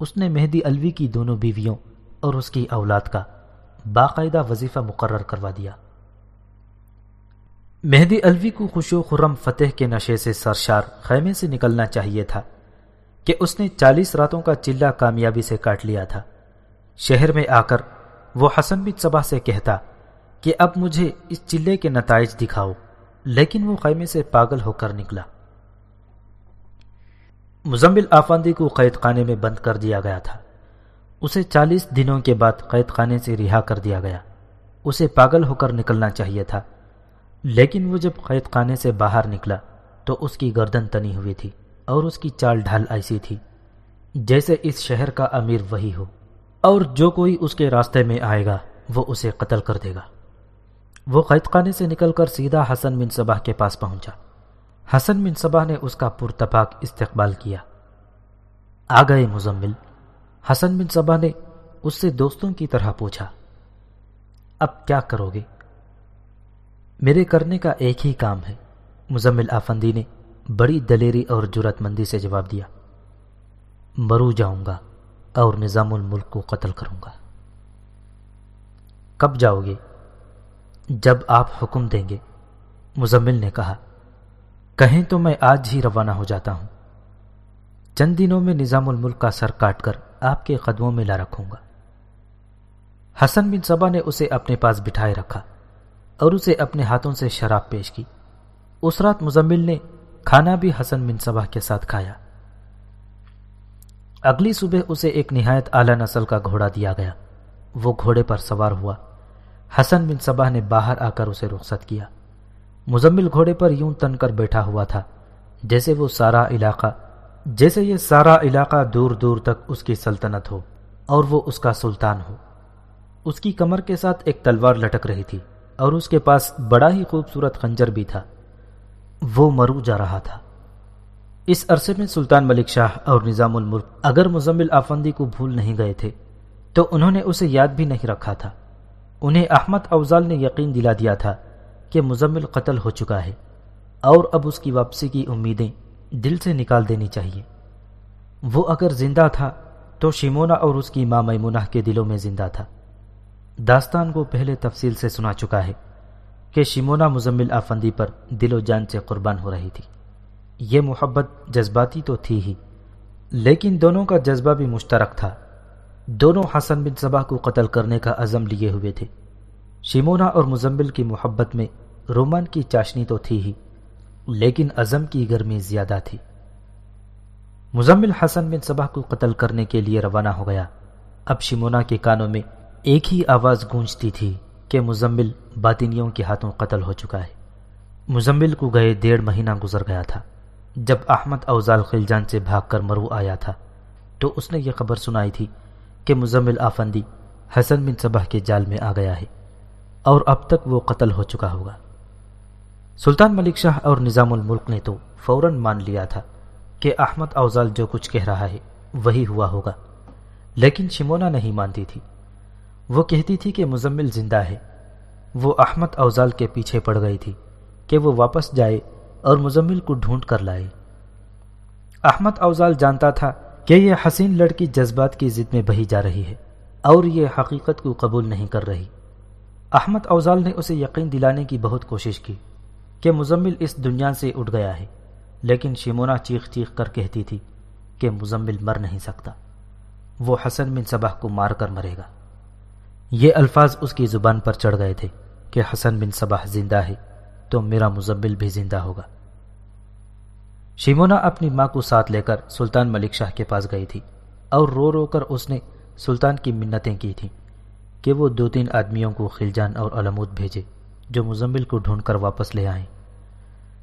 اس نے مہدی الوی کی دونوں بیویوں اور اس کی اولاد کا باقاعدہ وظیفہ مقرر کروا دیا۔ مہدی الوی کو خوشو خرم فتح کے نشے سے سرشار خیمے سے نکلنا چاہیے تھا کہ اس نے چالیس راتوں کا چلہ کامیابی سے کاٹ لیا تھا۔ شہر میں آ کر وہ حسن بن صبح سے کہتا کہ اب مجھے اس چلے کے نتائج دکھاؤ، لیکن وہ خیمے سے پاگل ہو کر نکلا۔ مزمل آفاندی کو قید خانے میں بند کر دیا گیا تھا۔ اسے چالیس دنوں کے بعد قید خانے سے رہا کر دیا گیا۔ اسے پاگل ہو کر نکلنا چاہیے تھا۔ لیکن وہ جب قید خانے سے باہر نکلا تو اس کی گردن تنی ہوئی تھی اور اس کی چال ڈھال ایسی تھی جیسے اس شہر کا امیر وہی ہو۔ اور جو کوئی اس کے راستے میں آئے گا، وہ اسے قتل کر دے گا۔ وہ قید خانے سے نکل کر سیدھا حسن بن صبح کے پاس پہنچا۔ حسن بن صبح نے اس کا پرتپاک استقبال کیا۔ آ گئے مزمل۔ حسن بن صبح نے اس سے دوستوں کی طرح پوچھا، اب کیا کرو گے؟ میرے کرنے کا ایک ہی کام ہے۔ مزمل آفندی نے بڑی دلیری اور جرت مندی سے جواب دیا، مرو جاؤں گا اور نظام الملک کو قتل کروں گا۔ کب جاؤ گے؟ جب آپ حکم دیں گے، مزمل نے کہا کہیں تو میں آج ہی روانہ ہو جاتا ہوں۔ چند دنوں میں نظام الملک کا سر کاٹ کر آپ کے قدموں میں لا رکھوں گا۔ حسن بن صبا نے اسے اپنے پاس بٹھائے رکھا اور اسے اپنے ہاتھوں سے شراب پیش کی۔ اس رات مزمل نے کھانا بھی حسن بن صبا کے ساتھ کھایا۔ اگلی صبح اسے ایک نہایت اعلی نسل کا گھوڑا دیا گیا۔ وہ گھوڑے پر سوار ہوا۔ حسن بن صبا نے باہر آ کر اسے رخصت کیا۔ مزمل گھوڑے پر یوں تن کر بیٹھا ہوا تھا، جیسے وہ سارا علاقہ، جیسے یہ سارا علاقہ دور دور تک اس کی سلطنت ہو اور وہ اس کا سلطان ہو۔ اس کی کمر کے ساتھ ایک تلوار لٹک رہی تھی اور اس کے پاس بڑا ہی خوبصورت خنجر بھی تھا۔ وہ مرو جا رہا تھا۔ اس عرصے میں سلطان ملک شاہ اور نظام الملک اگر مزمل آفندی کو بھول نہیں گئے تھے، تو انہوں نے اسے یاد بھی نہیں رکھا تھا۔ انہیں احمد اوزال نے یقین دلا دیا تھا کہ مزمل قتل ہو چکا ہے اور اب اس کی واپسی کی امیدیں دل سے نکال دینی چاہیے۔ وہ اگر زندہ تھا تو شیمونا اور اس کی ماں میمونہ کے دلوں میں زندہ تھا۔ داستان کو پہلے تفصیل سے سنا چکا ہے کہ شیمونا مزمل آفندی پر دل و جان سے قربان ہو رہی تھی۔ یہ محبت جذباتی تو تھی ہی، لیکن دونوں کا جذبہ بھی مشترک تھا۔ دونوں حسن بن صبح کو قتل کرنے کا عزم لیے ہوئے تھے۔ شیمونا اور مزمل کی محبت میں رومان کی چاشنی تو تھی ہی، لیکن عزم کی گرمی زیادہ تھی۔ مزمل حسن بن صبح کو قتل کرنے کے لیے روانہ ہو گیا۔ اب شیمونا کے کانوں میں ایک ہی آواز گونجتی تھی کہ مزمل باطنیوں کے ہاتھوں قتل ہو چکا ہے۔ مزمل کو گئے ڈیڑھ مہینہ گزر گیا تھا۔ جب احمد اوزال خلجان سے بھاگ کر مرو آیا تھا، تو اس نے یہ خبر سنائی تھی کہ مزمل آفندی حسن بن صبح کے جال میں آ گیا ہے۔ اور اب تک وہ قتل ہو چکا ہوگا۔ سلطان ملک شاہ اور نظام الملک نے تو فوراً مان لیا تھا کہ احمد اوزال جو کچھ کہہ رہا ہے وہی ہوا ہوگا، لیکن شمونا نہیں مانتی تھی۔ وہ کہتی تھی کہ مزمل زندہ ہے۔ وہ احمد اوزال کے پیچھے پڑ گئی تھی کہ وہ واپس جائے اور مزمل کو ڈھونڈ کر لائے۔ احمد اوزال جانتا تھا کہ یہ حسین لڑکی جذبات کی ضد میں بہی جا رہی ہے اور یہ حقیقت کو قبول نہیں کر رہی۔ احمد اوزال نے اسے یقین دلانے کی بہت کوشش کی کہ مزمل اس دنیا سے اٹھ گیا ہے، لیکن شیمونا چیخ چیخ کر کہتی تھی کہ مزمل مر نہیں سکتا۔ وہ حسن بن صبح کو مار کر مرے گا۔ یہ الفاظ اس کی زبان پر چڑھ گئے تھے کہ حسن بن صباح زندہ ہے تو میرا مزمل بھی زندہ ہوگا۔ شیمونا اپنی ماں کو ساتھ لے کر سلطان ملک شاہ کے پاس گئی تھی اور رو رو کر اس نے سلطان کی منتیں کی تھیں۔ کہ وہ دو تین آدمیوں کو خلجان اور علمود بھیجے، جو مزمل کو ڈھونڈ کر واپس لے آئیں۔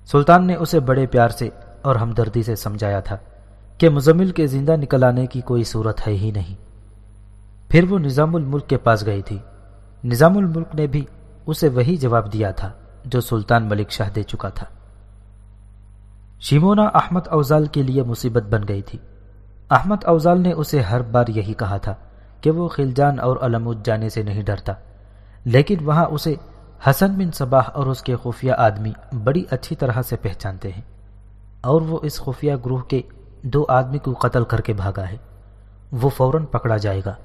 سلطان نے اسے بڑے پیار سے اور ہمدردی سے سمجھایا تھا کہ مزمل کے زندہ نکل آنے کی کوئی صورت ہے ہی نہیں۔ پھر وہ نظام الملک کے پاس گئی تھی۔ نظام الملک نے بھی اسے وہی جواب دیا تھا جو سلطان ملک شاہ دے چکا تھا۔ شیمونا احمد اوزال کے لیے مصیبت بن گئی تھی۔ احمد اوزال نے اسے ہر بار یہی کہا تھا کہ وہ خلجان اور علمود جانے سے نہیں ڈرتا۔ لیکن وہاں اسے حسن بن صباح اور اس کے خفیہ آدمی بڑی اچھی طرح سے پہچانتے ہیں۔ اور وہ اس خفیہ گروہ کے دو آدمی کو قتل کر کے بھاگا ہے۔ وہ فوراً پکڑا جائے گا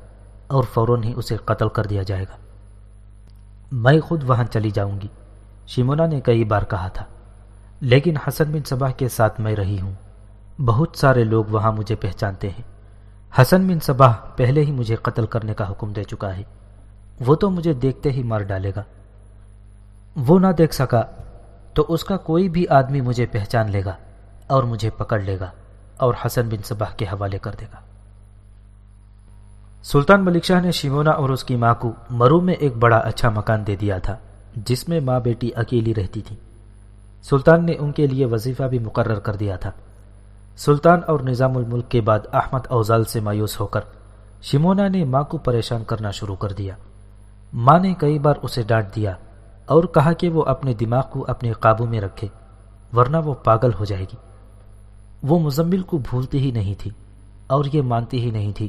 اور فوراً ہی اسے قتل کر دیا جائے گا۔ میں خود وہاں چلی جاؤں گی، شیمونا نے کئی بار کہا تھا۔ لیکن حسن بن صباح کے ساتھ میں رہی ہوں۔ بہت سارے لوگ وہاں مجھے پہچانتے ہیں۔ حسن بن صباح پہلے ہی مجھے قتل کرنے کا حکم دے چکا ہے۔ وہ تو مجھے دیکھتے ہی مار ڈالے گا۔ وہ نہ دیکھ سکا تو اس کا کوئی بھی آدمی مجھے پہچان لے گا اور مجھے پکڑ لے گا اور حسن بن صباح کے حوالے کر دے گا۔ سلطان ملک شاہ نے شیمونا اور اس کی ماں کو مرو میں ایک بڑا اچھا مکان دے دیا تھا، جس میں ماں بیٹی اکیلی رہتی تھی۔ سلطان نے ان کے لیے وظیفہ بھی مقرر کر دیا تھا۔ سلطان اور نظام الملک کے بعد احمد اوزال سے مایوس ہو کر شمونا نے ماں کو پریشان کرنا شروع کر دیا۔ ماں نے کئی بار اسے ڈانٹ دیا اور کہا کہ وہ اپنے دماغ کو اپنے قابو میں رکھے، ورنہ وہ پاگل ہو جائے گی۔ وہ مزمل کو بھولتی ہی نہیں تھی اور یہ مانتی ہی نہیں تھی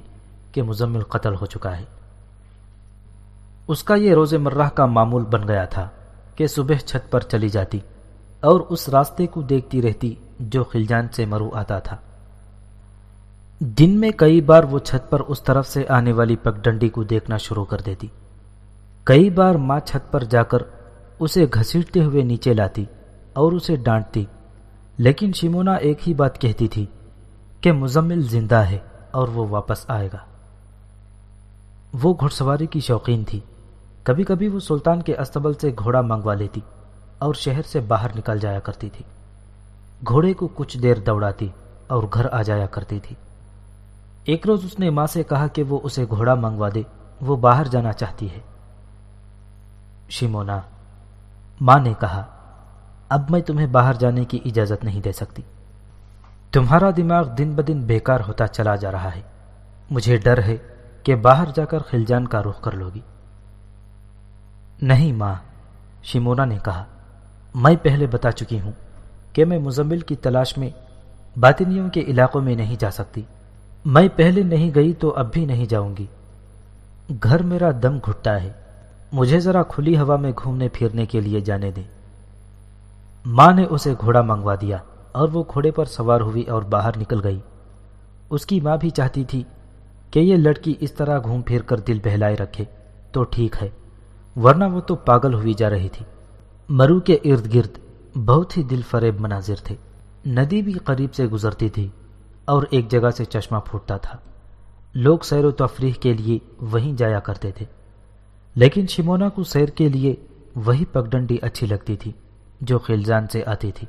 کہ مزمل قتل ہو چکا ہے۔ اس کا یہ روز مرہ کا معمول بن گیا تھا کہ صبح چھت پر چلی جاتی۔ اور اس راستے کو دیکھتی رہتی جو خلجان سے مرو آتا تھا۔ دن میں کئی بار وہ چھت پر اس طرف سے آنے والی پگ ڈنڈی کو دیکھنا شروع کر دیتی۔ کئی بار ماں چھت پر جا کر اسے گھسیٹتے ہوئے نیچے لاتی اور اسے ڈانٹتی۔ لیکن شمونا ایک ہی بات کہتی تھی کہ مزمل زندہ ہے اور وہ واپس آئے گا۔ وہ گھڑ سواری کی شوقین تھی۔ کبھی کبھی وہ سلطان کے استبل سے گھوڑا منگوا لیتی۔ اور شہر سے باہر نکل جایا کرتی تھی۔ گھوڑے کو کچھ دیر دوڑاتی اور گھر آ جایا کرتی تھی۔ ایک روز اس نے ماں سے کہا کہ وہ اسے گھوڑا منگوا دے، وہ باہر جانا چاہتی ہے۔ شیمونا، ماں نے کہا، اب میں تمہیں باہر جانے کی اجازت نہیں دے سکتی۔ تمہارا دماغ دن بدن بیکار ہوتا چلا جا رہا ہے۔ مجھے ڈر ہے کہ باہر جا کر خلجان کا رخ کر لوگی۔ نہیں ماں، شیمونا نے کہا میں پہلے بتا چکی ہوں کہ میں مزمل کی تلاش میں باطنیوں کے علاقوں میں نہیں جا سکتی۔ میں پہلے نہیں گئی تو اب بھی نہیں جاؤں گی۔ گھر میرا دم گھٹتا ہے۔ مجھے ذرا کھلی ہوا میں گھومنے پھرنے کے لیے جانے دیں۔ ماں نے اسے گھوڑا منگوا دیا اور وہ گھوڑے پر سوار ہوئی اور باہر نکل گئی۔ اس کی ماں بھی چاہتی تھی کہ یہ لڑکی اس طرح گھوم پھر کر دل بہلائے رکھے تو ٹھیک ہے، ورنہ وہ تو پاگل ہوئی جا رہی تھی۔ مرو کے ارد گرد بہت ہی دل فریب مناظر تھے۔ ندی بھی قریب سے گزرتی تھی اور ایک جگہ سے چشمہ پھوٹتا تھا۔ لوگ سیر و تفریح کے لیے وہیں جایا کرتے تھے۔ لیکن شمونا کو سیر کے لیے وہی پگڈنڈی اچھی لگتی تھی جو خلزان سے آتی تھی۔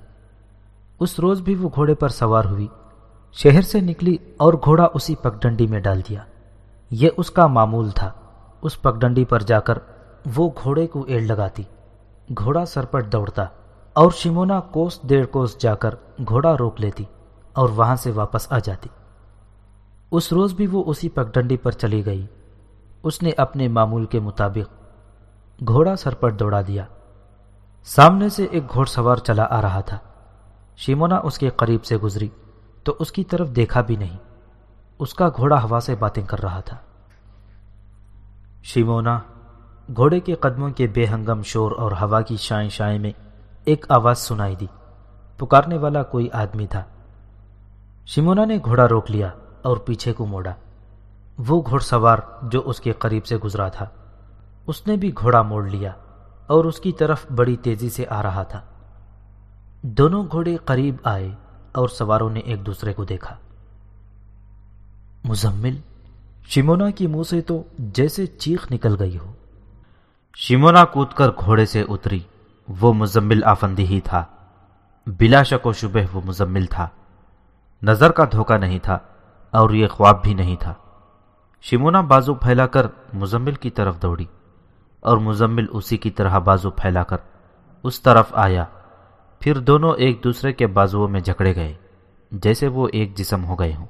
اس روز بھی وہ گھوڑے پر سوار ہوئی۔ شہر سے نکلی اور گھوڑا اسی پگڈنڈی میں ڈال دیا۔ یہ اس کا معمول تھا۔ اس پگڈنڈی پر جا کر وہ گھوڑے کو ایڑ لگاتی۔ گھوڑا سرپٹ دوڑتا اور شمونا کوس ڈیڑھ کوس جا کر گھوڑا روک لیتی اور وہاں سے واپس آ جاتی۔ اس روز بھی وہ اسی پگڈنڈی پر چلی گئی۔ اس نے اپنے معمول کے مطابق گھوڑا سر پر دوڑا دیا۔ سامنے سے ایک گھوڑ سوار چلا آ رہا تھا۔ شیمونا اس کے قریب سے گزری تو اس کی طرف دیکھا بھی نہیں۔ اس کا گھوڑا ہوا سے باتیں کر رہا تھا۔ شیمونا گھوڑے کے قدموں کے بے ہنگم شور اور ہوا کی شائیں شائیں میں ایک آواز سنائی دی۔ پکارنے والا کوئی آدمی تھا۔ شمونا نے گھوڑا روک لیا اور پیچھے کو موڑا۔ وہ گھوڑ سوار جو اس کے قریب سے گزرا تھا۔ اس نے بھی گھوڑا موڑ لیا اور اس کی طرف بڑی تیزی سے آ رہا تھا۔ دونوں گھوڑے قریب آئے اور سواروں نے ایک دوسرے کو دیکھا۔ مزمل، شمونا کی منہ سے تو جیسے چیخ نکل گئی ہو۔ شیمونا کود کر گھوڑے سے اتری، وہ مزمل آفندی ہی تھا۔ بلا شک و شبہ وہ مزمل تھا۔ نظر کا دھوکہ نہیں تھا اور یہ خواب بھی نہیں تھا۔ شیمونا بازو پھیلا کر مزمل کی طرف دوڑی اور مزمل اسی کی طرح بازو پھیلا کر اس طرف آیا۔ پھر دونوں ایک دوسرے کے بازوؤں میں جکڑے گئے، جیسے وہ ایک جسم ہو گئے ہوں۔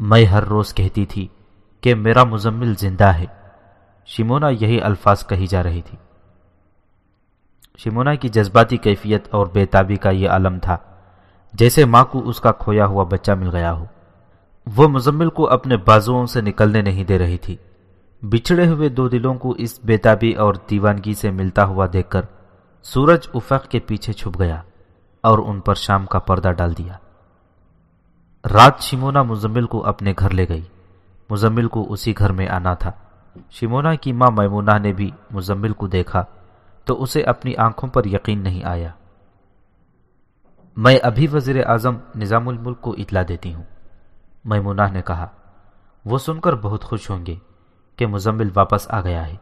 میں ہر روز کہتی تھی کہ میرا مزمل زندہ ہے۔ شمونا یہی الفاظ کہی جا رہی تھی۔ شمونا کی جذباتی کیفیت اور بے تابی کا یہ عالم تھا۔ جیسے ماں کو اس کا کھویا ہوا بچہ مل گیا ہو۔ وہ مزمل کو اپنے بازوؤں سے نکلنے نہیں دے رہی تھی۔ بچھڑے ہوئے دو دلوں کو اس بےتابی اور دیوانگی سے ملتا ہوا دیکھ کر سورج افق کے پیچھے چھپ گیا اور ان پر شام کا پردہ ڈال دیا۔ رات شمونا مزمل کو اپنے گھر لے گئی۔ مزمل کو اسی گھر میں آنا تھا۔ شمونا کی ماں میمونہ نے بھی مزمل کو دیکھا تو اسے اپنی آنکھوں پر یقین نہیں آیا۔ میں ابھی وزیر اعظم نظام الملک کو اطلاع دیتی ہوں، میمونہ نے کہا۔ وہ سن کر بہت خوش ہوں گے کہ مزمل واپس آ گیا ہے۔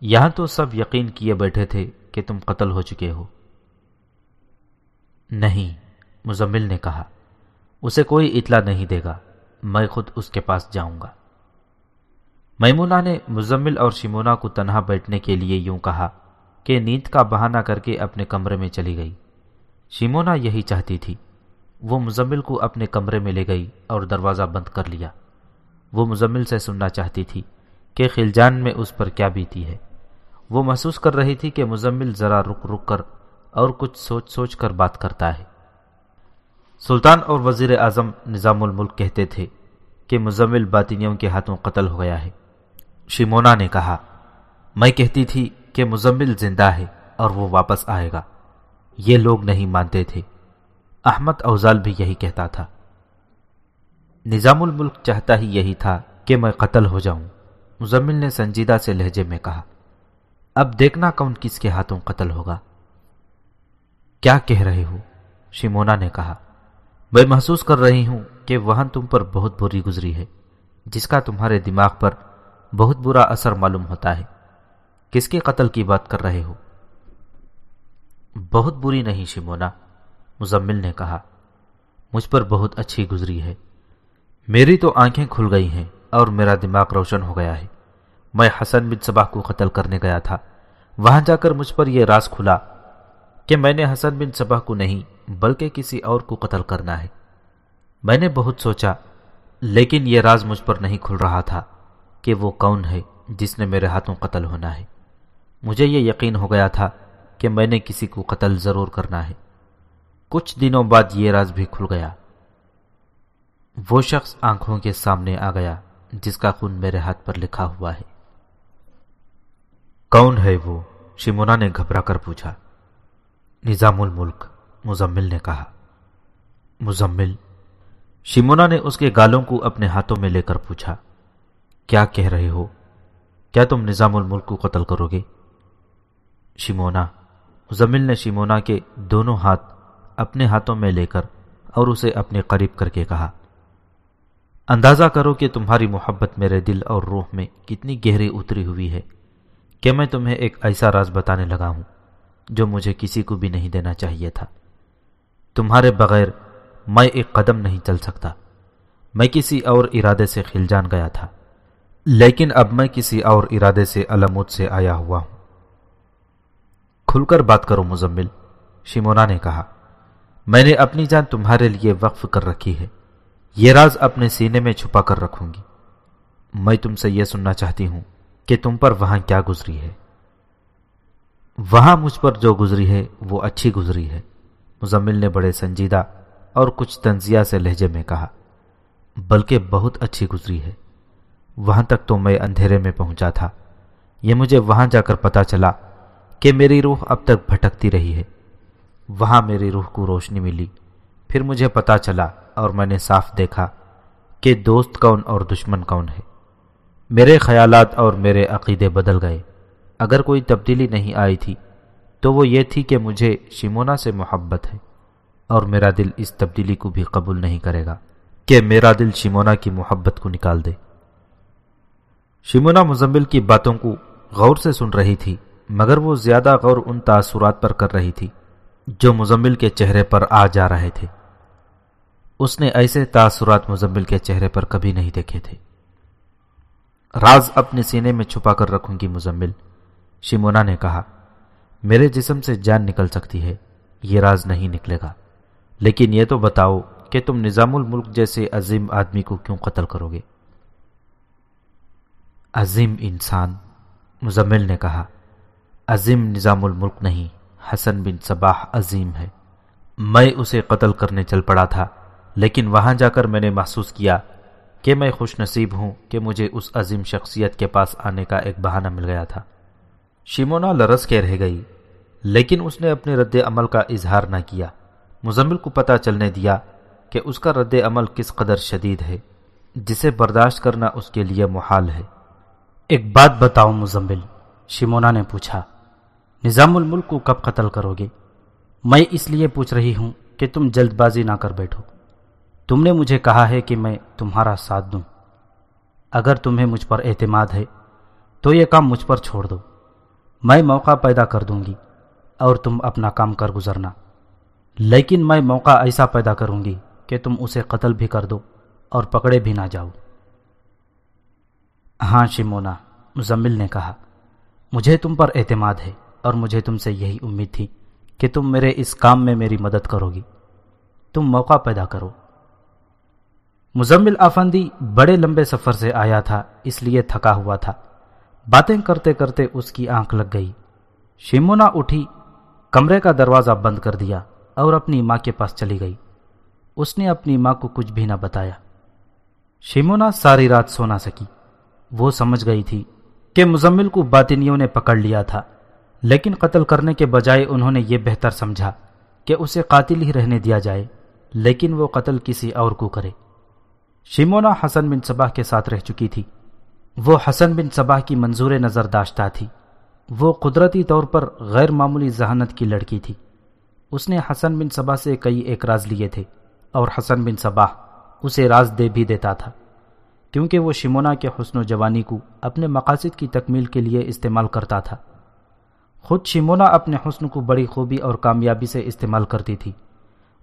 یہاں تو سب یقین کیے بیٹھے تھے کہ تم قتل ہو چکے ہو۔ نہیں، مزمل نے کہا، اسے کوئی اطلاع نہیں دے گا، میں خود اس کے پاس جاؤں گا۔ میمونہ نے مزمل اور شمونا کو تنہا بیٹھنے کے لیے یوں کہا کہ نیند کا بہانہ کر کے اپنے کمرے میں چلی گئی۔ شمونا یہی چاہتی تھی۔ وہ مزمل کو اپنے کمرے میں لے گئی اور دروازہ بند کر لیا۔ وہ مزمل سے سننا چاہتی تھی کہ خلجان میں اس پر کیا بیتی ہے۔ وہ محسوس کر رہی تھی کہ مزمل ذرا رک رک کر اور کچھ سوچ سوچ کر بات کرتا ہے۔ سلطان اور وزیر اعظم نظام الملک کہتے تھے کہ مزمل باطنیوں کے ہاتھوں قتل ہو گیا ہے۔ شیمونا نے کہا، میں کہتی تھی کہ مزمل زندہ ہے اور وہ واپس آئے گا۔ یہ لوگ نہیں مانتے تھے۔ احمد اوزال بھی یہی کہتا تھا۔ نظام الملک چاہتا ہی یہی تھا کہ میں قتل ہو جاؤں۔ مزمل نے سنجیدہ سے لہجے میں کہا، اب دیکھنا کون کس کے ہاتھوں قتل ہوگا۔ کیا کہہ رہے ہو؟ شیمونا نے کہا، میں محسوس کر رہی ہوں کہ وہاں تم پر بہت بری گزری ہے، جس کا تمہارے دماغ پر بہت برا اثر معلوم ہوتا ہے۔ کس کے قتل کی بات کر رہے ہو؟ بہت بری نہیں شمونا، مزمل نے کہا۔ مجھ پر بہت اچھی گزری ہے۔ میری تو آنکھیں کھل گئی ہیں اور میرا دماغ روشن ہو گیا ہے۔ میں حسن بن صباح کو قتل کرنے گیا تھا۔ وہاں جا کر مجھ پر یہ راز کھلا کہ میں نے حسن بن صباح کو نہیں، بلکہ کسی اور کو قتل کرنا ہے۔ میں نے بہت سوچا، لیکن یہ راز مجھ پر نہیں کھل رہا تھا۔ کہ وہ کون ہے جس نے میرے ہاتھوں قتل ہونا ہے۔ مجھے یہ یقین ہو گیا تھا کہ میں نے کسی کو قتل ضرور کرنا ہے۔ کچھ دنوں بعد یہ راز بھی کھل گیا۔ وہ شخص آنکھوں کے سامنے آ گیا جس کا خون میرے ہاتھ پر لکھا ہوا ہے۔ کون ہے وہ؟ شمونا نے گھبرا کر پوچھا۔ نظام الملک، مزمل نے کہا۔ مزمل؟ شمونا نے اس کے گالوں کو اپنے ہاتھوں میں لے کر پوچھا۔ کیا کہہ رہے ہو؟ کیا تم نظام الملک کو قتل کرو گے؟ شمونا مزمل نے شمونا کے دونوں ہاتھ اپنے ہاتھوں میں لے کر اور اسے اپنے قریب کر کے کہا، اندازہ کرو کہ تمہاری محبت میرے دل اور روح میں کتنی گہری اتری ہوئی ہے کہ میں تمہیں ایک ایسا راز بتانے لگا ہوں جو مجھے کسی کو بھی نہیں دینا چاہیے تھا۔ تمہارے بغیر میں ایک قدم نہیں چل سکتا۔ میں کسی اور ارادے سے خل جان گیا تھا۔ لیکن اب میں کسی اور ارادے سے علمود سے آیا ہوا ہوں۔ کھل کر بات کرو مزمل شمونا نے کہا، میں نے اپنی جان تمہارے لیے وقف کر رکھی ہے، یہ راز اپنے سینے میں چھپا کر رکھوں گی۔ میں تم سے یہ سننا چاہتی ہوں کہ تم پر وہاں کیا گزری ہے۔ وہاں مجھ پر جو گزری ہے، وہ اچھی گزری ہے۔ مزمل نے بڑے سنجیدہ اور کچھ تنزیہ سے لہجے میں کہا، بلکہ بہت اچھی گزری ہے۔ وہاں تک تو میں اندھیرے میں پہنچا تھا۔ یہ مجھے وہاں جا کر پتا چلا کہ میری روح اب تک بھٹکتی رہی ہے۔ وہاں میری روح کو روشنی ملی۔ پھر مجھے پتا چلا اور میں نے صاف دیکھا کہ دوست کون اور دشمن کون ہے۔ میرے خیالات اور میرے عقیدے بدل گئے۔ اگر کوئی تبدیلی نہیں آئی تھی تو وہ یہ تھی کہ مجھے شمونا سے محبت ہے اور میرا دل اس تبدیلی کو بھی قبول نہیں کرے گا کہ میرا دل شمونا کی محبت کو نکال دے۔ شمونا مزمل کی باتوں کو غور سے سن رہی تھی، مگر وہ زیادہ غور ان تاثرات پر کر رہی تھی جو مزمل کے چہرے پر آ جا رہے تھے۔ اس نے ایسے تاثرات مزمل کے چہرے پر کبھی نہیں دیکھے تھے۔ راز اپنے سینے میں چھپا کر رکھوں گی مزمل شیمونا نے کہا، میرے جسم سے جان نکل سکتی ہے، یہ راز نہیں نکلے گا۔ لیکن یہ تو بتاؤ کہ تم نظام الملک جیسے عظیم آدمی کو کیوں قتل کرو گے؟ عظیم انسان، مزمل نے کہا، عظیم نظام الملک نہیں، حسن بن صباح عظیم ہے۔ میں اسے قتل کرنے چل پڑا تھا، لیکن وہاں جا کر میں نے محسوس کیا کہ میں خوش نصیب ہوں کہ مجھے اس عظیم شخصیت کے پاس آنے کا ایک بہانہ مل گیا تھا۔ شیمونا لرس کے رہ گئی، لیکن اس نے اپنے رد عمل کا اظہار نہ کیا۔ مزمل کو پتا چلنے دیا کہ اس کا رد عمل کس قدر شدید ہے، جسے برداشت کرنا اس کے لیے محال ہے۔ ایک بات بتاؤ مزمل، شیمونا نے پوچھا، نظام الملک کو کب قتل کرو گے؟ میں اس لیے پوچھ رہی ہوں کہ تم جلد بازی نہ کر بیٹھو۔ تم نے مجھے کہا ہے کہ میں تمہارا ساتھ دوں۔ اگر تمہیں مجھ پر اعتماد ہے، تو یہ کام مجھ پر چھوڑ دو۔ میں موقع پیدا کر دوں گی اور تم اپنا کام کر گزرنا۔ لیکن میں موقع ایسا پیدا کروں گی کہ تم اسے قتل بھی کر دو اور پکڑے بھی نہ جاؤ۔ ہاں شمونا، مزمل نے کہا، مجھے تم پر اعتماد ہے اور مجھے تم سے یہی امید تھی کہ تم میرے اس کام میں میری مدد کرو گی تم موقع پیدا کرو۔ مزمل آفندی بڑے لمبے سفر سے آیا تھا، اس لیے تھکا ہوا تھا۔ باتیں کرتے کرتے اس کی آنکھ لگ گئی۔ شیمونا اٹھی، کمرے کا دروازہ بند کر دیا اور اپنی ماں کے پاس چلی گئی۔ اس نے اپنی ماں کو کچھ بھی نہ بتایا۔ شیمونا ساری رات سو نہ سکی۔ وہ سمجھ گئی تھی کہ مزمل کو باطنیوں نے پکڑ لیا تھا، لیکن قتل کرنے کے بجائے انہوں نے یہ بہتر سمجھا کہ اسے قاتل ہی رہنے دیا جائے، لیکن وہ قتل کسی اور کو کرے۔ شیمونا حسن بن صباح کے ساتھ رہ چکی تھی۔ وہ حسن بن صباح کی منظور نظر داشتہ تھی۔ وہ قدرتی طور پر غیر معمولی ذہانت کی لڑکی تھی۔ اس نے حسن بن صباح سے کئی ایک راز لیے تھے اور حسن بن صباح اسے راز دے بھی دیتا تھا۔ کیونکہ وہ شمونا کے حسن و جوانی کو اپنے مقاصد کی تکمیل کے لیے استعمال کرتا تھا۔ خود شمونا اپنے حسن کو بڑی خوبی اور کامیابی سے استعمال کرتی تھی۔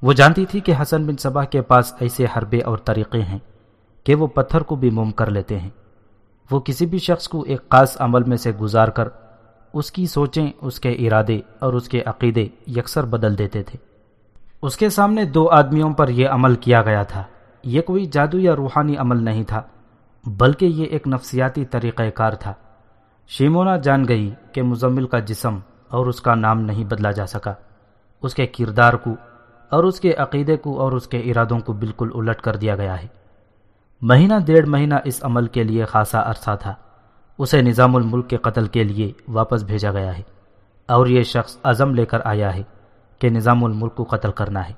وہ جانتی تھی کہ حسن بن صباح کے پاس ایسے حربے اور طریقے ہیں کہ وہ پتھر کو بھی موم کر لیتے ہیں۔ وہ کسی بھی شخص کو ایک خاص عمل میں سے گزار کر اس کی سوچیں، اس کے ارادے اور اس کے عقیدے یکسر بدل دیتے تھے۔ اس کے سامنے دو آدمیوں پر یہ عمل کیا گیا تھا۔ یہ کوئی جادو یا روحانی عمل نہیں تھا۔ بلکہ یہ ایک نفسیاتی طریقہ کار تھا۔ شیمونا جان گئی کہ مزمل کا جسم اور اس کا نام نہیں بدلا جا سکا۔ اس کے کردار کو اور اس کے عقیدے کو اور اس کے ارادوں کو بالکل الٹ کر دیا گیا ہے۔ مہینہ ڈیڑھ مہینہ اس عمل کے لیے خاصا عرصہ تھا۔ اسے نظام الملک کے قتل کے لیے واپس بھیجا گیا ہے۔ اور یہ شخص عزم لے کر آیا ہے کہ نظام الملک کو قتل کرنا ہے۔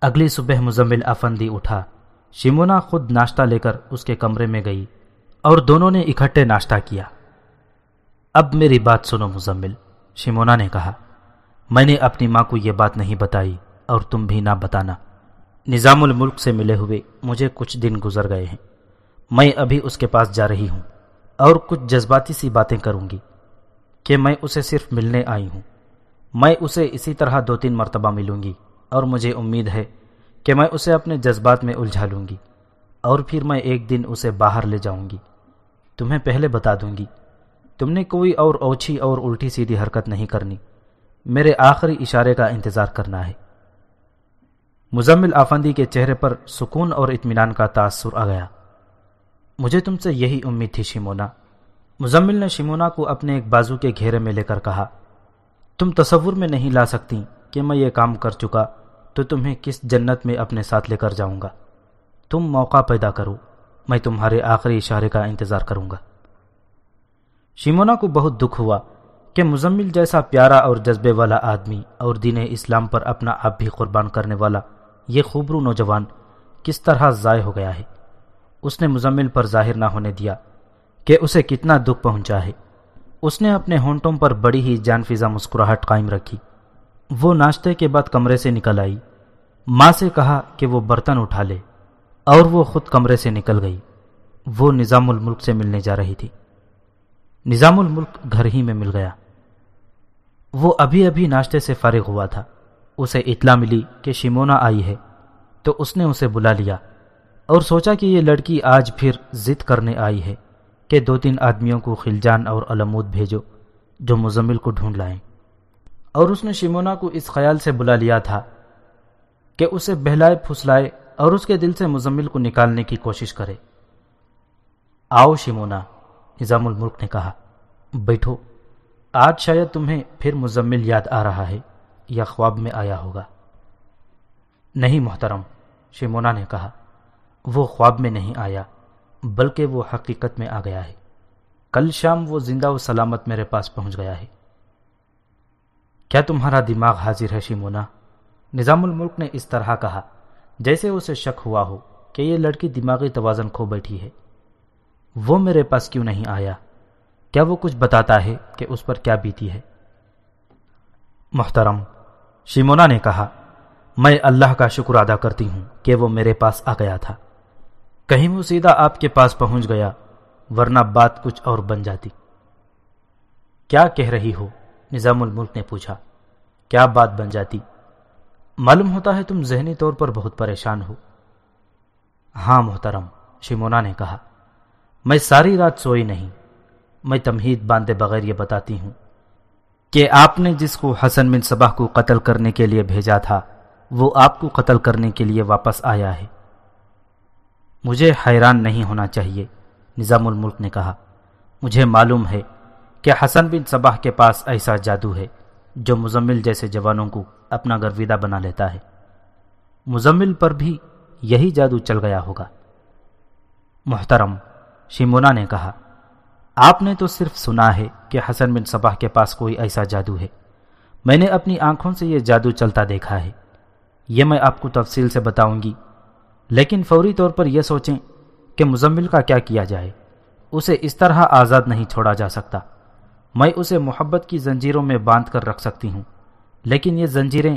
اگلی صبح مزمل افندی اٹھا۔ شمونا خود ناشتہ لے کر اس کے کمرے میں گئی اور دونوں نے اکٹھے ناشتہ کیا۔ اب میری بات سنو مزمل، شمونا نے کہا، میں نے اپنی ماں کو یہ بات نہیں بتائی اور تم بھی نہ بتانا۔ نظام الملک سے ملے ہوئے مجھے کچھ دن گزر گئے ہیں۔ میں ابھی اس کے پاس جا رہی ہوں اور کچھ جذباتی سی باتیں کروں گی کہ میں اسے صرف ملنے آئی ہوں۔ میں اسے اسی طرح دو تین مرتبہ ملوں گی اور مجھے امید ہے کہ میں اسے اپنے جذبات میں الجھا لوں گی اور پھر میں ایک دن اسے باہر لے جاؤں گی۔ تمہیں پہلے بتا دوں گی، تم نے کوئی اور اوچھی اور الٹی سیدھی حرکت نہیں کرنی۔ میرے آخری اشارے کا انتظار کرنا ہے۔ مزمل آفندی کے چہرے پر سکون اور اطمینان کا تاثر آ گیا۔ مجھے تم سے یہی امید تھی شمونا مزمل نے شمونا کو اپنے ایک بازو کے گھیرے میں لے کر کہا، تم تصور میں نہیں لا سکتی کہ میں یہ کام کر چکا تو تمہیں کس جنت میں اپنے ساتھ لے کر جاؤں گا؟ تم موقع پیدا کرو، میں تمہارے آخری اشارے کا انتظار کروں گا۔ شیمونا کو بہت دکھ ہوا کہ مزمل جیسا پیارا اور جذبے والا آدمی اور دین اسلام پر اپنا آپ بھی قربان کرنے والا یہ خوبرو نوجوان کس طرح ضائع ہو گیا ہے۔ اس نے مزمل پر ظاہر نہ ہونے دیا کہ اسے کتنا دکھ پہنچا ہے۔ اس نے اپنے ہونٹوں پر بڑی ہی جان فضا مسکراہٹ قائم رکھی۔ وہ ناشتے کے بعد کمرے سے نکل آئی۔ ماں سے کہا کہ وہ برتن اٹھا لے۔ اور وہ خود کمرے سے نکل گئی۔ وہ نظام الملک سے ملنے جا رہی تھی۔ نظام الملک گھر ہی میں مل گیا۔ وہ ابھی ابھی ناشتے سے فارغ ہوا تھا۔ اسے اطلاع ملی کہ شیمونا آئی ہے۔ تو اس نے اسے بلا لیا۔ اور سوچا کہ یہ لڑکی آج پھر ضد کرنے آئی ہے کہ دو تین آدمیوں کو خلجان اور علمود بھیجو جو مزمل کو ڈھونڈ لائیں۔ اور اس نے شیمونا کو اس خیال سے بلا لیا تھا کہ اسے بہلائے پھسلائے اور اس کے دل سے مزمل کو نکالنے کی کوشش کرے۔ آؤ شیمونا نظام الملک نے کہا۔ بیٹھو، آج شاید تمہیں پھر مزمل یاد آ رہا ہے یا خواب میں آیا ہوگا۔ نہیں محترم شیمونا نے کہا۔ وہ خواب میں نہیں آیا، بلکہ وہ حقیقت میں آ گیا ہے۔ کل شام وہ زندہ و سلامت میرے پاس پہنچ گیا ہے۔ کیا تمہارا دماغ حاضر ہے شیمونا؟ نظام الملک نے اس طرح کہا، جیسے اسے شک ہوا ہو کہ یہ لڑکی دماغی توازن کھو بیٹھی ہے۔ وہ میرے پاس کیوں نہیں آیا؟ کیا وہ کچھ بتاتا ہے کہ اس پر کیا بیتی ہے؟ محترم، شیمونا نے کہا، میں اللہ کا شکر ادا کرتی ہوں کہ وہ میرے پاس آ گیا تھا۔ کہیں وہ سیدھا آپ کے پاس پہنچ گیا، ورنہ بات کچھ اور بن جاتی۔ کیا کہہ رہی ہو؟ نظام الملک نے پوچھا، کیا بات بن جاتی؟ معلوم ہوتا ہے تم ذہنی طور پر بہت پریشان ہو. ہاں محترم، شیمونا نے کہا، میں ساری رات سوئی نہیں، میں تمہید باندھے بغیر یہ بتاتی ہوں کہ آپ نے جس کو حسن بن صبح کو قتل کرنے کے لیے بھیجا تھا، وہ آپ کو قتل کرنے کے لیے واپس آیا ہے۔ مجھے حیران نہیں ہونا چاہیے، نظام الملک نے کہا، مجھے معلوم ہے کہ حسن بن صبح کے پاس ایسا جادو ہے جو مزمل جیسے جوانوں کو اپنا گرویدہ بنا لیتا ہے۔ مزمل پر بھی یہی جادو چل گیا ہوگا۔ محترم، شیمونا نے کہا، آپ نے تو صرف سنا ہے کہ حسن بن صبح کے پاس کوئی ایسا جادو ہے۔ میں نے اپنی آنکھوں سے یہ جادو چلتا دیکھا ہے۔ یہ میں آپ کو تفصیل سے بتاؤں گی۔ لیکن فوری طور پر یہ سوچیں کہ مزمل کا کیا کیا جائے۔ اسے اس طرح آزاد نہیں چھوڑا جا سکتا۔ میں اسے محبت کی زنجیروں میں باندھ کر رکھ سکتی ہوں، لیکن یہ زنجیریں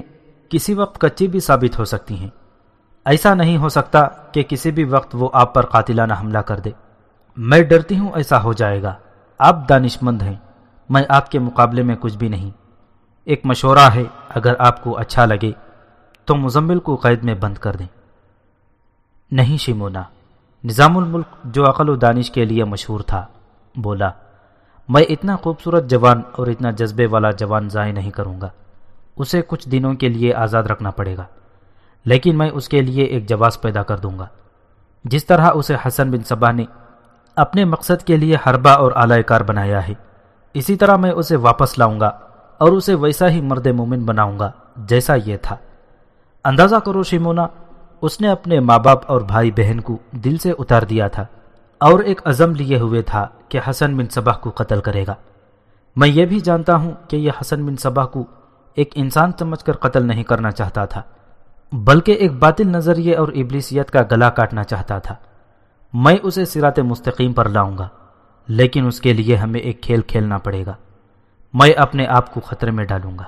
کسی وقت کچی بھی ثابت ہو سکتی ہیں۔ ایسا نہیں ہو سکتا کہ کسی بھی وقت وہ آپ پر قاتلانہ حملہ کر دے۔ میں ڈرتی ہوں ایسا ہو جائے گا۔ آپ دانش مند ہیں۔ میں آپ کے مقابلے میں کچھ بھی نہیں۔ ایک مشورہ ہے، اگر آپ کو اچھا لگے تو مزمل کو قید میں بند کر دیں۔ نہیں شیمونا، نظام الملک جو عقل و دانش کے لیے مشہور تھا، بولا میں اتنا خوبصورت جوان اور اتنا جذبے والا جوان ضائع نہیں کروں گا۔ اسے کچھ دنوں کے لیے آزاد رکھنا پڑے گا۔ لیکن میں اس کے لیے ایک جواز پیدا کر دوں گا۔ جس طرح اسے حسن بن صبا نے اپنے مقصد کے لیے حربہ اور اعلی کار بنایا ہے، اسی طرح میں اسے واپس لاؤں گا اور اسے ویسا ہی مرد مومن بناؤں گا جیسا یہ تھا۔ اندازہ کرو شیمونا، اس نے اپنے ماں باپ اور بھائی بہن کو دل سے اتار دیا تھا۔ اور ایک عزم لیے ہوئے تھا کہ حسن بن صبح کو قتل کرے گا۔ میں یہ بھی جانتا ہوں کہ یہ حسن بن صبح کو ایک انسان سمجھ کر قتل نہیں کرنا چاہتا تھا، بلکہ ایک باطل نظریے اور ابلیسیت کا گلا کاٹنا چاہتا تھا۔ میں اسے سرات مستقیم پر لاؤں گا، لیکن اس کے لیے ہمیں ایک کھیل کھیلنا پڑے گا۔ میں اپنے آپ کو خطرے میں ڈالوں گا۔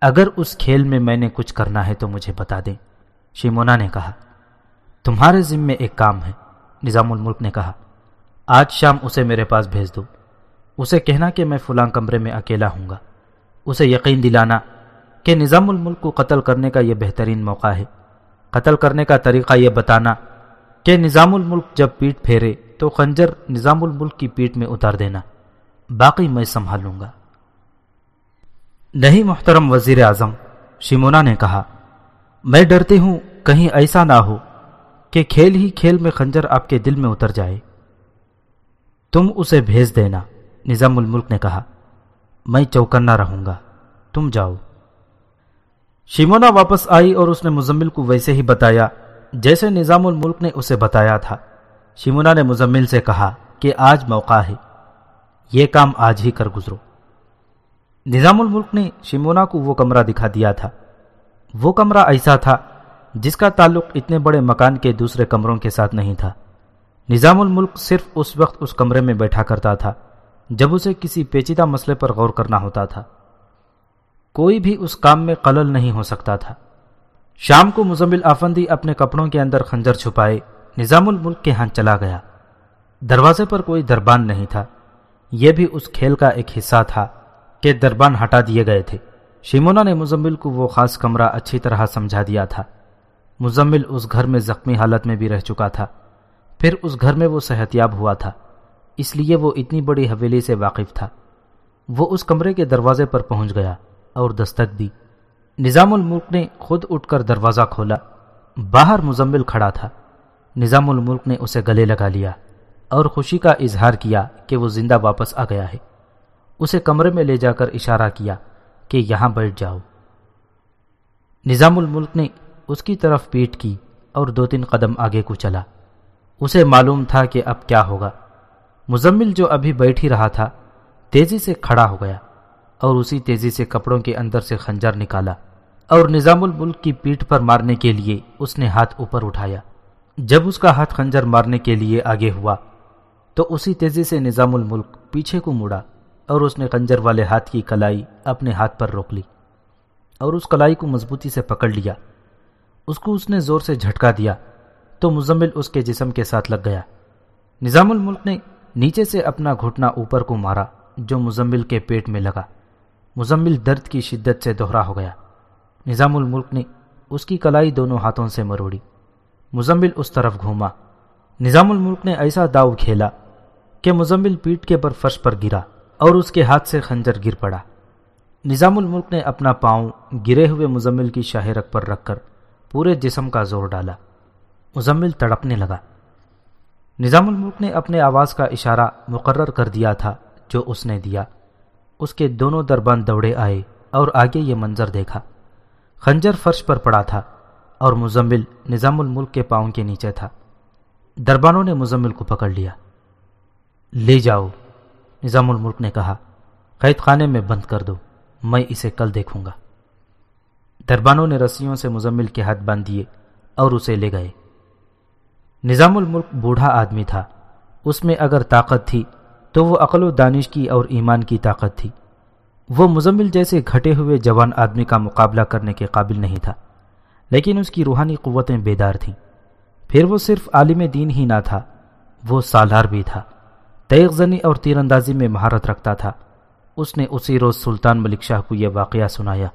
اگر اس کھیل میں میں نے کچھ کرنا ہے تو مجھے بتا دیں، شیمونا نے کہا، تمہارے ذمے ایک کام ہے۔ نظام الملک نے کہا، آج شام اسے میرے پاس بھیج دو۔ اسے کہنا کہ میں فلاں کمرے میں اکیلا ہوں گا۔ اسے یقین دلانا کہ نظام الملک کو قتل کرنے کا یہ بہترین موقع ہے۔ قتل کرنے کا طریقہ یہ بتانا کہ نظام الملک جب پیٹ پھیرے تو خنجر نظام الملک کی پیٹ میں اتار دینا۔ باقی میں سنبھال لوں گا۔ نہیں محترم وزیر اعظم، شیمونا نے کہا، میں ڈرتی ہوں کہیں ایسا نہ ہو۔ کہ کھیل ہی کھیل میں خنجر آپ کے دل میں اتر جائے۔ تم اسے بھیج دینا، نظام الملک نے کہا۔ میں چوکنا رہوں گا، تم جاؤ۔ شیمونا واپس آئی اور اس نے مزمل کو ویسے ہی بتایا جیسے نظام الملک نے اسے بتایا تھا۔ شیمونا نے مزمل سے کہا کہ آج موقع ہے، یہ کام آج ہی کر گزرو۔ نظام الملک نے شیمونا کو وہ کمرہ دکھا دیا تھا۔ وہ کمرہ ایسا تھا جس کا تعلق اتنے بڑے مکان کے دوسرے کمروں کے ساتھ نہیں تھا۔ نظام الملک صرف اس وقت اس کمرے میں بیٹھا کرتا تھا، جب اسے کسی پیچیدہ مسئلے پر غور کرنا ہوتا تھا۔ کوئی بھی اس کام میں قلل نہیں ہو سکتا تھا۔ شام کو مزمل آفندی اپنے کپڑوں کے اندر خنجر چھپائے نظام الملک کے ہاں چلا گیا۔ دروازے پر کوئی دربان نہیں تھا۔ یہ بھی اس کھیل کا ایک حصہ تھا کہ دربان ہٹا دیے گئے تھے۔ شیمونا نے مزمل کو وہ خاص کمرہ اچھی طرح سمجھا دیا تھا۔ مزمل اس گھر میں زخمی حالت میں بھی رہ چکا تھا۔ پھر اس گھر میں وہ صحت یاب ہوا تھا۔ اس لیے وہ اتنی بڑی حویلی سے واقف تھا۔ وہ اس کمرے کے دروازے پر پہنچ گیا اور دستک دی۔ نظام الملک نے خود اٹھ کر دروازہ کھولا۔ باہر مزمل کھڑا تھا۔ نظام الملک نے اسے گلے لگا لیا اور خوشی کا اظہار کیا کہ وہ زندہ واپس آ گیا ہے۔ اسے کمرے میں لے جا کر اشارہ کیا کہ یہاں بیٹھ جاؤ۔ نظام الملک نے اس کی طرف پیٹ کی اور دو تین قدم آگے کو چلا۔ اسے معلوم تھا کہ اب کیا ہوگا۔ مزمل جو ابھی بیٹھ ہی رہا تھا، تیزی سے کھڑا ہو گیا اور اسی تیزی سے کپڑوں کے اندر سے خنجر نکالا اور نظام الملک کی پیٹ پر مارنے کے لیے اس نے ہاتھ اوپر اٹھایا۔ جب اس کا ہاتھ خنجر مارنے کے لیے آگے ہوا، تو اسی تیزی سے نظام الملک پیچھے کو مڑا اور اس نے خنجر والے ہاتھ کی کلائی اپنے ہاتھ پر روک لی اور اس کلائی کو مضبوطی سے پکڑ لیا۔ اس کو اس نے زور سے جھٹکا دیا تو مزمل اس کے جسم کے ساتھ لگ گیا۔ نظام الملک نے نیچے سے اپنا گھٹنا اوپر کو مارا جو مزمل کے پیٹ میں لگا۔ مزمل درد کی شدت سے دوہرا ہو گیا۔ نظام الملک نے اس کی کلائی دونوں ہاتھوں سے مروڑی۔ مزمل اس طرف گھوما۔ نظام الملک نے ایسا داؤ کھیلا کہ مزمل پیٹ کے بر فرش پر گرا اور اس کے ہاتھ سے خنجر گر پڑا۔ نظام الملک نے اپنا پاؤں گرے ہوئے مزمل کی شاہ رک پر رکھ کر پورے جسم کا زور ڈالا۔ مزمل تڑپنے لگا۔ نظام الملک نے اپنے آواز کا اشارہ مقرر کر دیا تھا جو اس نے دیا۔ اس کے دونوں دربان دوڑے آئے اور آگے یہ منظر دیکھا۔ خنجر فرش پر پڑا تھا اور مزمل نظام الملک کے پاؤں کے نیچے تھا۔ دربانوں نے مزمل کو پکڑ لیا۔ لے جاؤ، نظام الملک نے کہا۔ قید خانے میں بند کر دو، میں اسے کل دیکھوں گا۔ دربانوں نے رسیوں سے مزمل کے ہاتھ باندھ دیے اور اسے لے گئے۔ نظام الملک بوڑھا آدمی تھا۔ اس میں اگر طاقت تھی تو وہ عقل و دانش کی اور ایمان کی طاقت تھی۔ وہ مزمل جیسے گھٹے ہوئے جوان آدمی کا مقابلہ کرنے کے قابل نہیں تھا، لیکن اس کی روحانی قوتیں بیدار تھیں۔ پھر وہ صرف عالم دین ہی نہ تھا، وہ سالار بھی تھا۔ تیغ زنی اور تیر اندازی میں مہارت رکھتا تھا۔ اس نے اسی روز سلطان ملک شاہ کو یہ واقعہ سنایا۔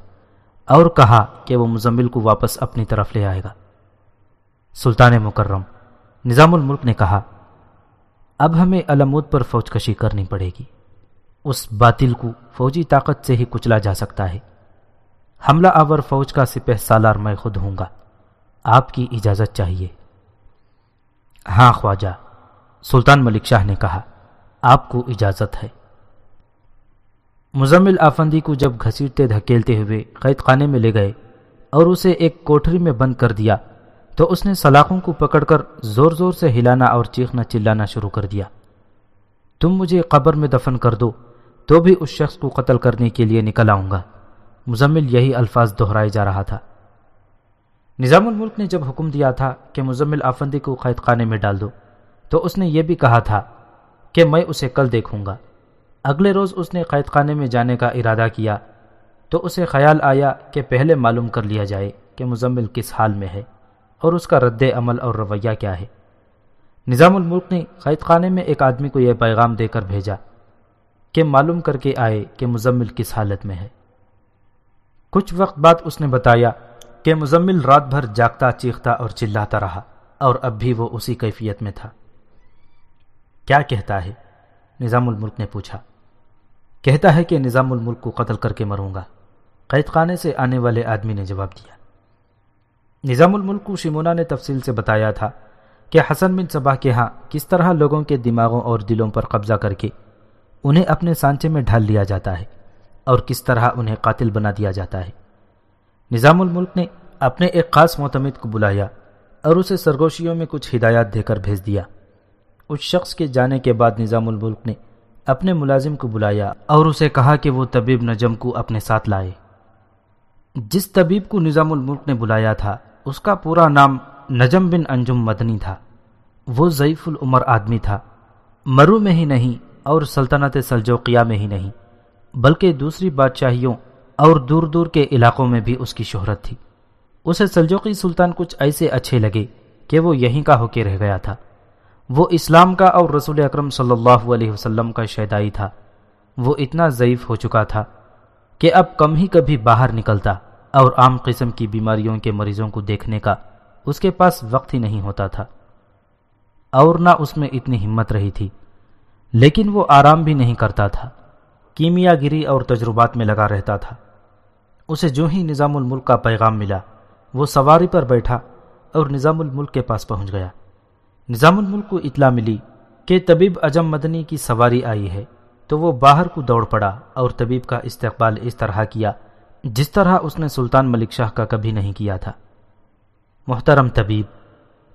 اور کہا کہ وہ مزمل کو واپس اپنی طرف لے آئے گا۔ سلطان مکرم، نظام الملک نے کہا، اب ہمیں علمود پر فوج کشی کرنی پڑے گی۔ اس باطل کو فوجی طاقت سے ہی کچلا جا سکتا ہے۔ حملہ آور فوج کا سپہ سالار میں خود ہوں گا۔ آپ کی اجازت چاہیے۔ ہاں خواجہ، سلطان ملک شاہ نے کہا، آپ کو اجازت ہے۔ مزمل آفندی کو جب گھسیٹتے دھکیلتے ہوئے قید خانے میں لے گئے اور اسے ایک کوٹری میں بند کر دیا، تو اس نے سلاخوں کو پکڑ کر زور زور سے ہلانا اور چیخنا چلانا شروع کر دیا۔ تم مجھے قبر میں دفن کر دو، تو بھی اس شخص کو قتل کرنے کے لیے نکل آؤں گا۔ مزمل یہی الفاظ دہرائے جا رہا تھا۔ نظام الملک نے جب حکم دیا تھا کہ مزمل آفندی کو قید خانے میں ڈال دو، تو اس نے یہ بھی کہا تھا کہ میں اسے کل دیکھوں گا۔ اگلے روز اس نے قید خانے میں جانے کا ارادہ کیا تو اسے خیال آیا کہ پہلے معلوم کر لیا جائے کہ مزمل کس حال میں ہے اور اس کا رد عمل اور رویہ کیا ہے۔ نظام الملک نے قید خانے میں ایک آدمی کو یہ پیغام دے کر بھیجا کہ معلوم کر کے آئے کہ مزمل کس حالت میں ہے۔ کچھ وقت بعد اس نے بتایا کہ مزمل رات بھر جاگتا، چیختا اور چلاتا رہا اور اب بھی وہ اسی کیفیت میں تھا۔ کیا کہتا ہے؟ نظام الملک نے پوچھا۔ کہتا ہے کہ نظام الملک کو قتل کر کے مروں گا۔ قید خانے سے آنے والے آدمی نے جواب دیا۔ نظام الملک کو شمونا نے تفصیل سے بتایا تھا کہ حسن بن صباح کے ہاں کس طرح لوگوں کے دماغوں اور دلوں پر قبضہ کر کے انہیں اپنے سانچے میں ڈھال لیا جاتا ہے اور کس طرح انہیں قاتل بنا دیا جاتا ہے۔ نظام الملک نے اپنے ایک خاص معتمد کو بلایا اور اسے سرگوشیوں میں کچھ ہدایات دے کر بھیج دیا۔ اس شخص کے جانے کے بعد نظام الملک نے اپنے ملازم کو بلایا اور اسے کہا کہ وہ طبیب نجم کو اپنے ساتھ لائے۔ جس طبیب کو نظام الملک نے بلایا تھا، اس کا پورا نام نجم بن انجم مدنی تھا۔ وہ ضعیف العمر آدمی تھا۔ مرو میں ہی نہیں اور سلطنت سلجوقیہ میں ہی نہیں، بلکہ دوسری بادشاہیوں اور دور دور کے علاقوں میں بھی اس کی شہرت تھی۔ اسے سلجوقی سلطان کچھ ایسے اچھے لگے کہ وہ یہیں کا ہو کے رہ گیا تھا۔ وہ اسلام کا اور رسول اکرم صلی اللہ علیہ وسلم کا شیدائی تھا۔ وہ اتنا ضعیف ہو چکا تھا کہ اب کم ہی کبھی باہر نکلتا اور عام قسم کی بیماریوں کے مریضوں کو دیکھنے کا اس کے پاس وقت ہی نہیں ہوتا تھا۔ اور نہ اس میں اتنی ہمت رہی تھی، لیکن وہ آرام بھی نہیں کرتا تھا۔ کیمیا گری اور تجربات میں لگا رہتا تھا۔ اسے جو ہی نظام الملک کا پیغام ملا، وہ سواری پر بیٹھا اور نظام الملک کے پاس پہنچ گیا۔ نظام الملک کو اطلاع ملی کہ طبیب اجم مدنی کی سواری آئی ہے تو وہ باہر کو دوڑ پڑا اور طبیب کا استقبال اس طرح کیا جس طرح اس نے سلطان ملک شاہ کا کبھی نہیں کیا تھا۔ محترم طبیب،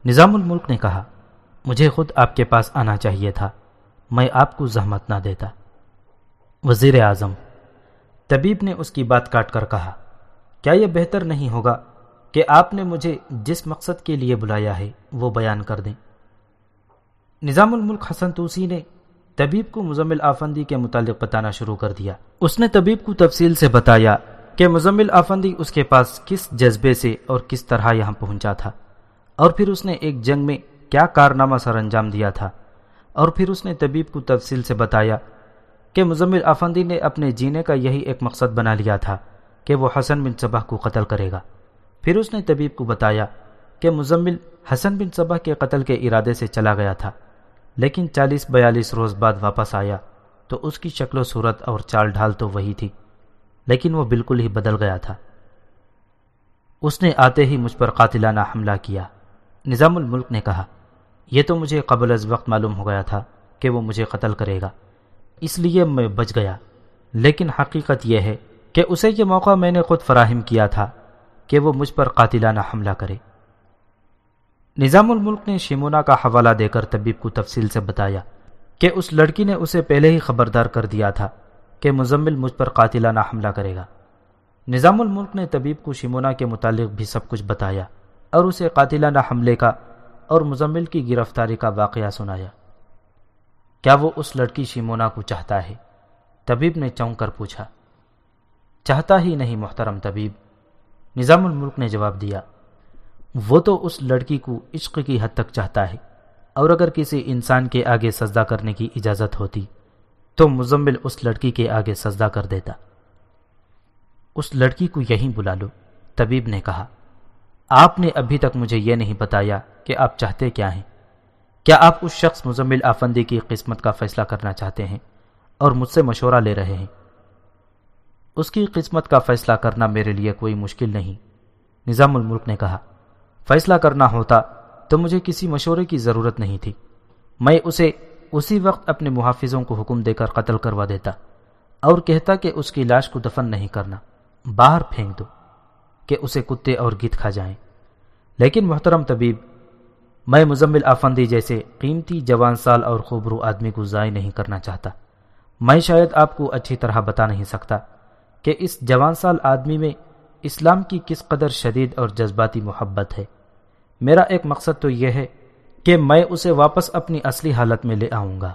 نظام الملک نے کہا، مجھے خود آپ کے پاس آنا چاہیے تھا، میں آپ کو زحمت نہ دیتا۔ وزیر اعظم، طبیب نے اس کی بات کاٹ کر کہا، کیا یہ بہتر نہیں ہوگا کہ آپ نے مجھے جس مقصد کے لیے بلایا ہے وہ بیان کر دیں؟ نظام الملک حسن توسی نے طبیب کو مزمل آفندی کے متعلق بتانا شروع کر دیا۔ اس نے طبیب کو تفصیل سے بتایا کہ مزمل آفندی اس کے پاس کس جذبے سے اور کس طرح یہاں پہنچا تھا اور پھر اس نے ایک جنگ میں کیا کارنامہ سر انجام دیا تھا۔ اور پھر اس نے طبیب کو تفصیل سے بتایا کہ مزمل آفندی نے اپنے جینے کا یہی ایک مقصد بنا لیا تھا کہ وہ حسن بن صبح کو قتل کرے گا۔ پھر اس نے طبیب کو بتایا کہ مزمل حسن بن صبح کے قتل کے ارادے سے چلا گیا تھا۔ لیکن چالیس بیالیس روز بعد واپس آیا تو اس کی شکل و صورت اور چال ڈھال تو وہی تھی، لیکن وہ بالکل ہی بدل گیا تھا۔ اس نے آتے ہی مجھ پر قاتلانہ حملہ کیا۔ نظام الملک نے کہا، یہ تو مجھے قبل از وقت معلوم ہو گیا تھا کہ وہ مجھے قتل کرے گا۔ اس لیے میں بچ گیا۔ لیکن حقیقت یہ ہے کہ اسے یہ موقع میں نے خود فراہم کیا تھا کہ وہ مجھ پر قاتلانہ حملہ کرے۔ نظام الملک نے شیمونا کا حوالہ دے کر طبیب کو تفصیل سے بتایا کہ اس لڑکی نے اسے پہلے ہی خبردار کر دیا تھا کہ مزمل مجھ پر قاتلانہ حملہ کرے گا۔ نظام الملک نے طبیب کو شیمونا کے متعلق بھی سب کچھ بتایا اور اسے قاتلانہ حملے کا اور مزمل کی گرفتاری کا واقعہ سنایا۔ کیا وہ اس لڑکی شیمونا کو چاہتا ہے؟ طبیب نے چونک کر پوچھا۔ چاہتا ہی نہیں محترم طبیب، نظام الملک نے جواب دیا۔ وہ تو اس لڑکی کو عشق کی حد تک چاہتا ہے۔ اور اگر کسی انسان کے آگے سجدہ کرنے کی اجازت ہوتی، تو مزمل اس لڑکی کے آگے سجدہ کر دیتا۔ اس لڑکی کو یہیں بلا لو، طبیب نے کہا۔ آپ نے ابھی تک مجھے یہ نہیں بتایا کہ آپ چاہتے کیا ہیں۔ کیا آپ اس شخص مزمل آفندی کی قسمت کا فیصلہ کرنا چاہتے ہیں اور مجھ سے مشورہ لے رہے ہیں؟ اس کی قسمت کا فیصلہ کرنا میرے لیے کوئی مشکل نہیں، نظام الملک نے کہا۔ فیصلہ کرنا ہوتا تو مجھے کسی مشورے کی ضرورت نہیں تھی۔ میں اسے اسی وقت اپنے محافظوں کو حکم دے کر قتل کروا دیتا اور کہتا کہ اس کی لاش کو دفن نہیں کرنا۔ باہر پھینک دو کہ اسے کتے اور گیت کھا جائیں۔ لیکن محترم طبیب، میں مزمل آفندی جیسے قیمتی جوان سال اور خوبرو آدمی کو ضائع نہیں کرنا چاہتا۔ میں شاید آپ کو اچھی طرح بتا نہیں سکتا کہ اس جوان سال آدمی میں اسلام کی کس قدر شدید اور جذباتی محبت ہے۔ میرا ایک مقصد تو یہ ہے کہ میں اسے واپس اپنی اصلی حالت میں لے آؤں گا۔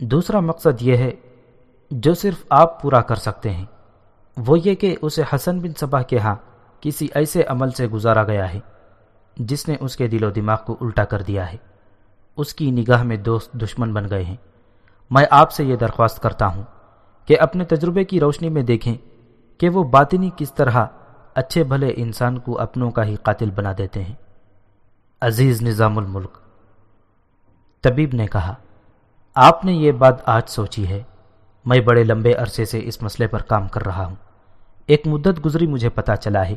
دوسرا مقصد یہ ہے جو صرف آپ پورا کر سکتے ہیں۔ وہ یہ کہ اسے حسن بن صبح کے ہاں کسی ایسے عمل سے گزارا گیا ہے جس نے اس کے دل و دماغ کو الٹا کر دیا ہے۔ اس کی نگاہ میں دوست دشمن بن گئے ہیں۔ میں آپ سے یہ درخواست کرتا ہوں کہ اپنے تجربے کی روشنی میں دیکھیں کہ وہ باطنی کس طرح اچھے بھلے انسان کو اپنوں کا ہی قاتل بنا دیتے ہیں۔ عزیز نظام الملک۔ طبیب نے کہا، آپ نے یہ بات آج سوچی ہے۔ میں بڑے لمبے عرصے سے اس مسئلے پر کام کر رہا ہوں۔ ایک مدت گزری، مجھے پتا چلا ہے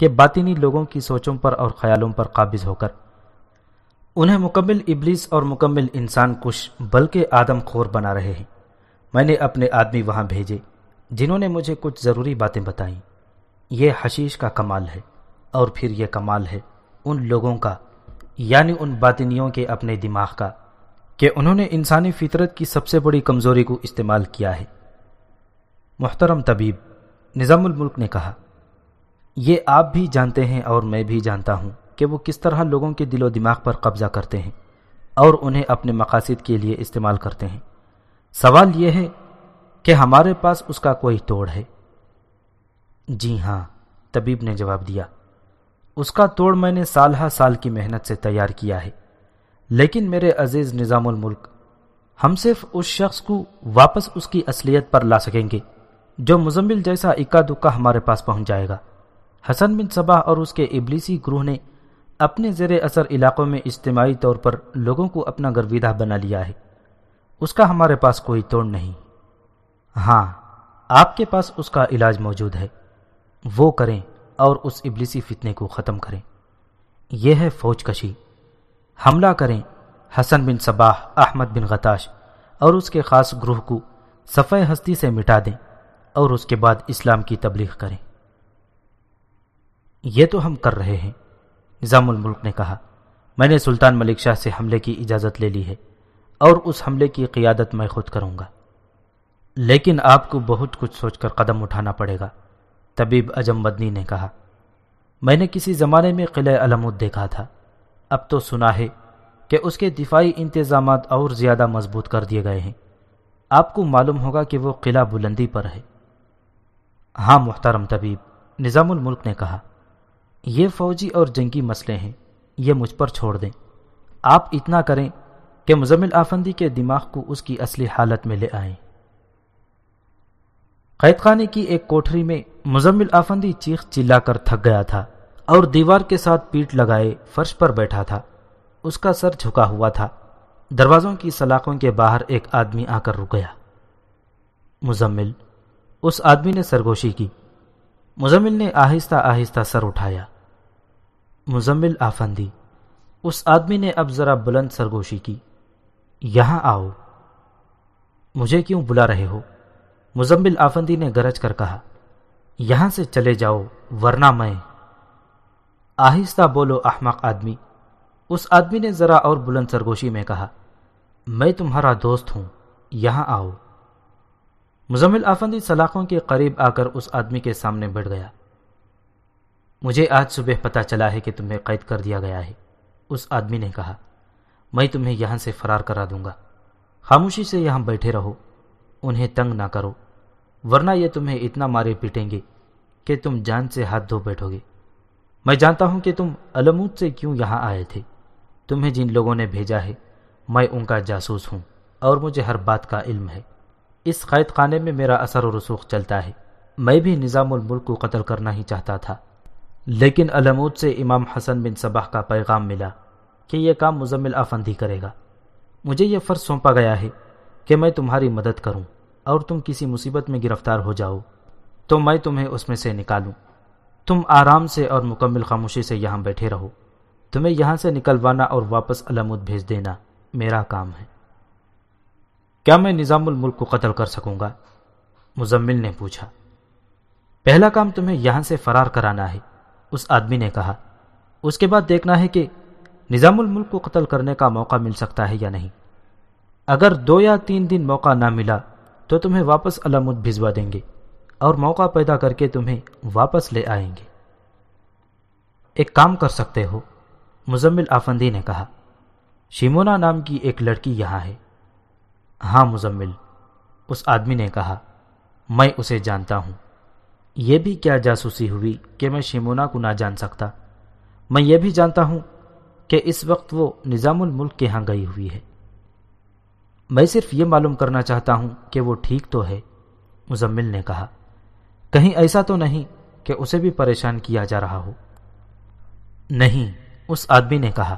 کہ باطنی لوگوں کی سوچوں پر اور خیالوں پر قابض ہو کر۔ انہیں مکمل ابلیس اور مکمل انسان کش، بلکہ آدم خور بنا رہے ہیں۔ میں نے اپنے آدمی وہاں بھیجے، جنہوں نے مجھے کچھ ضروری باتیں بتائیں۔ یہ حشیش کا کمال ہے، اور پھر یہ کمال ہے ان لوگوں کا یعنی ان باطنیوں کے اپنے دماغ کا، کہ انہوں نے انسانی فطرت کی سب سے بڑی کمزوری کو استعمال کیا ہے۔ محترم طبیب، نظام الملک نے کہا، یہ آپ بھی جانتے ہیں اور میں بھی جانتا ہوں کہ وہ کس طرح لوگوں کے دل و دماغ پر قبضہ کرتے ہیں اور انہیں اپنے مقاصد کے لیے استعمال کرتے ہیں۔ سوال یہ ہے کہ ہمارے پاس اس کا کوئی توڑ ہے؟ جی ہاں طبیب نے جواب دیا۔ اس کا توڑ میں نے سال ہا سال کی محنت سے تیار کیا ہے۔ لیکن میرے عزیز نظام الملک، ہم صرف اس شخص کو واپس اس کی اصلیت پر لا سکیں گے جو مزمل جیسا اکا دکا ہمارے پاس پہنچ جائے گا۔ حسن بن صبا اور اس کے ابلیسی گروہ نے اپنے زیر اثر علاقوں میں اجتماعی طور پر لوگوں کو اپنا گرویدہ بنا لیا ہے۔ اس کا ہمارے پاس کوئی توڑ نہیں۔ ہاں آپ کے پاس اس کا علاج موجود ہے۔ وہ کریں۔ اور اس ابلیسی فتنے کو ختم کریں۔ یہ ہے فوج کشی۔ حملہ کریں حسن بن صباح، احمد بن غتاش اور اس کے خاص گروہ کو صفحہ ہستی سے مٹا دیں اور اس کے بعد اسلام کی تبلیغ کریں۔ یہ تو ہم کر رہے ہیں، نظام الملک نے کہا۔ میں نے سلطان ملک شاہ سے حملے کی اجازت لے لی ہے اور اس حملے کی قیادت میں خود کروں گا۔ لیکن آپ کو بہت کچھ سوچ کر قدم اٹھانا پڑے گا۔ طبیب اجم مدنی نے کہا، میں نے کسی زمانے میں قلعہ علمود دیکھا تھا۔ اب تو سنا ہے کہ اس کے دفاعی انتظامات اور زیادہ مضبوط کر دیے گئے ہیں۔ آپ کو معلوم ہوگا کہ وہ قلعہ بلندی پر ہے۔ ہاں محترم طبیب، نظام الملک نے کہا، یہ فوجی اور جنگی مسئلے ہیں، یہ مجھ پر چھوڑ دیں۔ آپ اتنا کریں کہ مزمل آفندی کے دماغ کو اس کی اصلی حالت میں لے آئیں۔ قید خانے کی ایک کوٹری میں مزمل آفندی چیخ چلا کر تھک گیا تھا اور دیوار کے ساتھ پیٹ لگائے فرش پر بیٹھا تھا۔ اس کا سر جھکا ہوا تھا۔ دروازوں کی سلاخوں کے باہر ایک آدمی آ کر رک گیا۔ مزمل، اس آدمی نے سرگوشی کی۔ مزمل نے آہستہ آہستہ سر اٹھایا۔ مزمل آفندی، اس آدمی نے اب ذرا بلند سرگوشی کی۔ یہاں آؤ۔ مجھے کیوں بلا رہے ہو؟ مزمل آفندی نے گرج کر کہا، یہاں سے چلے جاؤ، ورنہ میں آہستہ بولو احمق آدمی۔ اس آدمی نے ذرا اور بلند سرگوشی میں کہا، میں تمہارا دوست ہوں، یہاں آؤ۔ مزمل آفندی سلاخوں کے قریب آ کر اس آدمی کے سامنے بیٹھ گیا۔ مجھے آج صبح پتا چلا ہے کہ تمہیں قید کر دیا گیا ہے۔ اس آدمی نے کہا، میں تمہیں یہاں سے فرار کرا دوں گا۔ خاموشی سے یہاں بیٹھے رہو، انہیں تنگ نہ کرو۔ ورنہ یہ تمہیں اتنا مارے پیٹیں گے کہ تم جان سے ہاتھ دھو بیٹھو گے۔ میں جانتا ہوں کہ تم علمود سے کیوں یہاں آئے تھے۔ تمہیں جن لوگوں نے بھیجا ہے، میں ان کا جاسوس ہوں اور مجھے ہر بات کا علم ہے۔ اس قید خانے میں میرا اثر و رسوخ چلتا ہے۔ میں بھی نظام الملک کو قتل کرنا ہی چاہتا تھا۔ لیکن علمود سے امام حسن بن صبح کا پیغام ملا کہ یہ کام مزمل آفندی کرے گا۔ مجھے یہ فرض سونپا گیا ہے کہ میں تمہاری مدد کروں۔ اور تم کسی مصیبت میں گرفتار ہو جاؤ، تو میں تمہیں اس میں سے نکالوں۔ تم آرام سے اور مکمل خاموشی سے یہاں بیٹھے رہو۔ تمہیں یہاں سے نکلوانا اور واپس علامت بھیج دینا میرا کام ہے۔ کیا میں نظام الملک کو قتل کر سکوں گا؟ مزمل نے پوچھا۔ پہلا کام تمہیں یہاں سے فرار کرانا ہے، اس آدمی نے کہا۔ اس کے بعد دیکھنا ہے کہ نظام الملک کو قتل کرنے کا موقع مل سکتا ہے یا نہیں۔ اگر دو یا تین دن موقع نہ ملا تو تمہیں واپس علامت بھجوا دیں گے اور موقع پیدا کر کے تمہیں واپس لے آئیں گے۔ ایک کام کر سکتے ہو، مزمل آفندی نے کہا۔ شیمونا نام کی ایک لڑکی یہاں ہے۔ ہاں مزمل، اس آدمی نے کہا، میں اسے جانتا ہوں۔ یہ بھی کیا جاسوسی ہوئی کہ میں شیمونا کو نہ جان سکتا۔ میں یہ بھی جانتا ہوں کہ اس وقت وہ نظام الملک کے ہاں گئی ہوئی ہے۔ میں صرف یہ معلوم کرنا چاہتا ہوں کہ وہ ٹھیک تو ہے، مزمل نے کہا۔ کہیں ایسا تو نہیں کہ اسے بھی پریشان کیا جا رہا ہو۔ نہیں، اس آدمی نے کہا،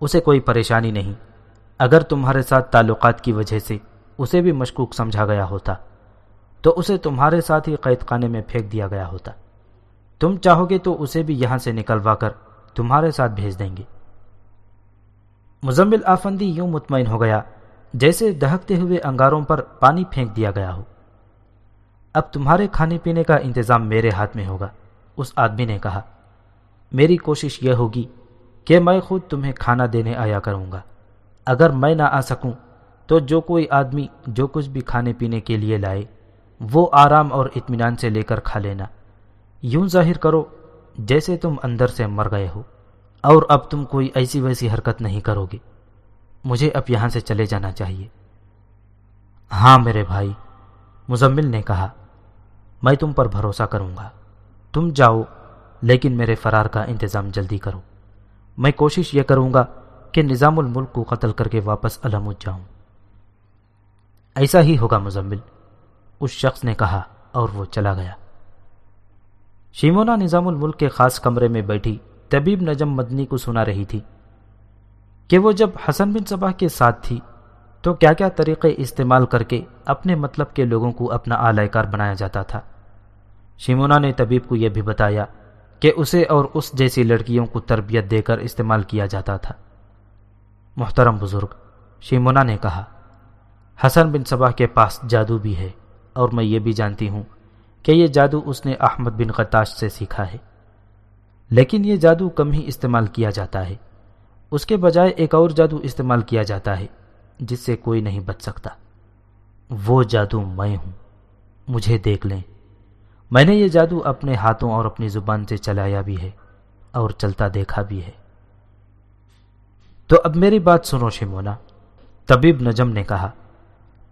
اسے کوئی پریشانی نہیں۔ اگر تمہارے ساتھ تعلقات کی وجہ سے اسے بھی مشکوک سمجھا گیا ہوتا، تو اسے تمہارے ساتھ ہی قید خانے میں پھینک دیا گیا ہوتا۔ تم چاہو گے تو اسے بھی یہاں سے نکلوا کر تمہارے ساتھ بھیج دیں گے۔ مزمل آفندی یوں مطمئن ہو گیا جیسے دہکتے ہوئے انگاروں پر پانی پھینک دیا گیا ہو۔ اب تمہارے کھانے پینے کا انتظام میرے ہاتھ میں ہوگا، اس آدمی نے کہا۔ میری کوشش یہ ہوگی کہ میں خود تمہیں کھانا دینے آیا کروں گا۔ اگر میں نہ آ سکوں، تو جو کوئی آدمی جو کچھ بھی کھانے پینے کے لیے لائے، وہ آرام اور اطمینان سے لے کر کھا لینا۔ یوں ظاہر کرو، جیسے تم اندر سے مر گئے ہو، اور اب تم کوئی ایسی ویسی حرکت نہیں کرو گے۔ مجھے اب یہاں سے چلے جانا چاہیے۔ ہاں میرے بھائی، مزمل نے کہا، میں تم پر بھروسہ کروں گا۔ تم جاؤ، لیکن میرے فرار کا انتظام جلدی کرو۔ میں کوشش یہ کروں گا کہ نظام الملک کو قتل کر کے واپس علمود جاؤں۔ ایسا ہی ہوگا مزمل، اس شخص نے کہا اور وہ چلا گیا۔ شیمونا نظام الملک کے خاص کمرے میں بیٹھی طبیب نجم مدنی کو سنا رہی تھی۔ کہ وہ جب حسن بن صبح کے ساتھ تھی، تو کیا کیا طریقے استعمال کر کے اپنے مطلب کے لوگوں کو اپنا آلائے کار بنایا جاتا تھا؟ شیمونا نے طبیب کو یہ بھی بتایا کہ اسے اور اس جیسی لڑکیوں کو تربیت دے کر استعمال کیا جاتا تھا۔ محترم بزرگ شیمونا نے کہا، حسن بن صبح کے پاس جادو بھی ہے، اور میں یہ بھی جانتی ہوں کہ یہ جادو اس نے احمد بن قطاش سے سیکھا ہے۔ لیکن یہ جادو کم ہی استعمال کیا جاتا ہے۔ اس کے بجائے ایک اور جادو استعمال کیا جاتا ہے، جس سے کوئی نہیں بچ سکتا۔ وہ جادو میں ہوں۔ مجھے دیکھ لیں۔ میں نے یہ جادو اپنے ہاتھوں اور اپنی زبان سے چلایا بھی ہے اور چلتا دیکھا بھی ہے۔ تو اب میری بات سنو شمونا طبیب نجم نے کہا،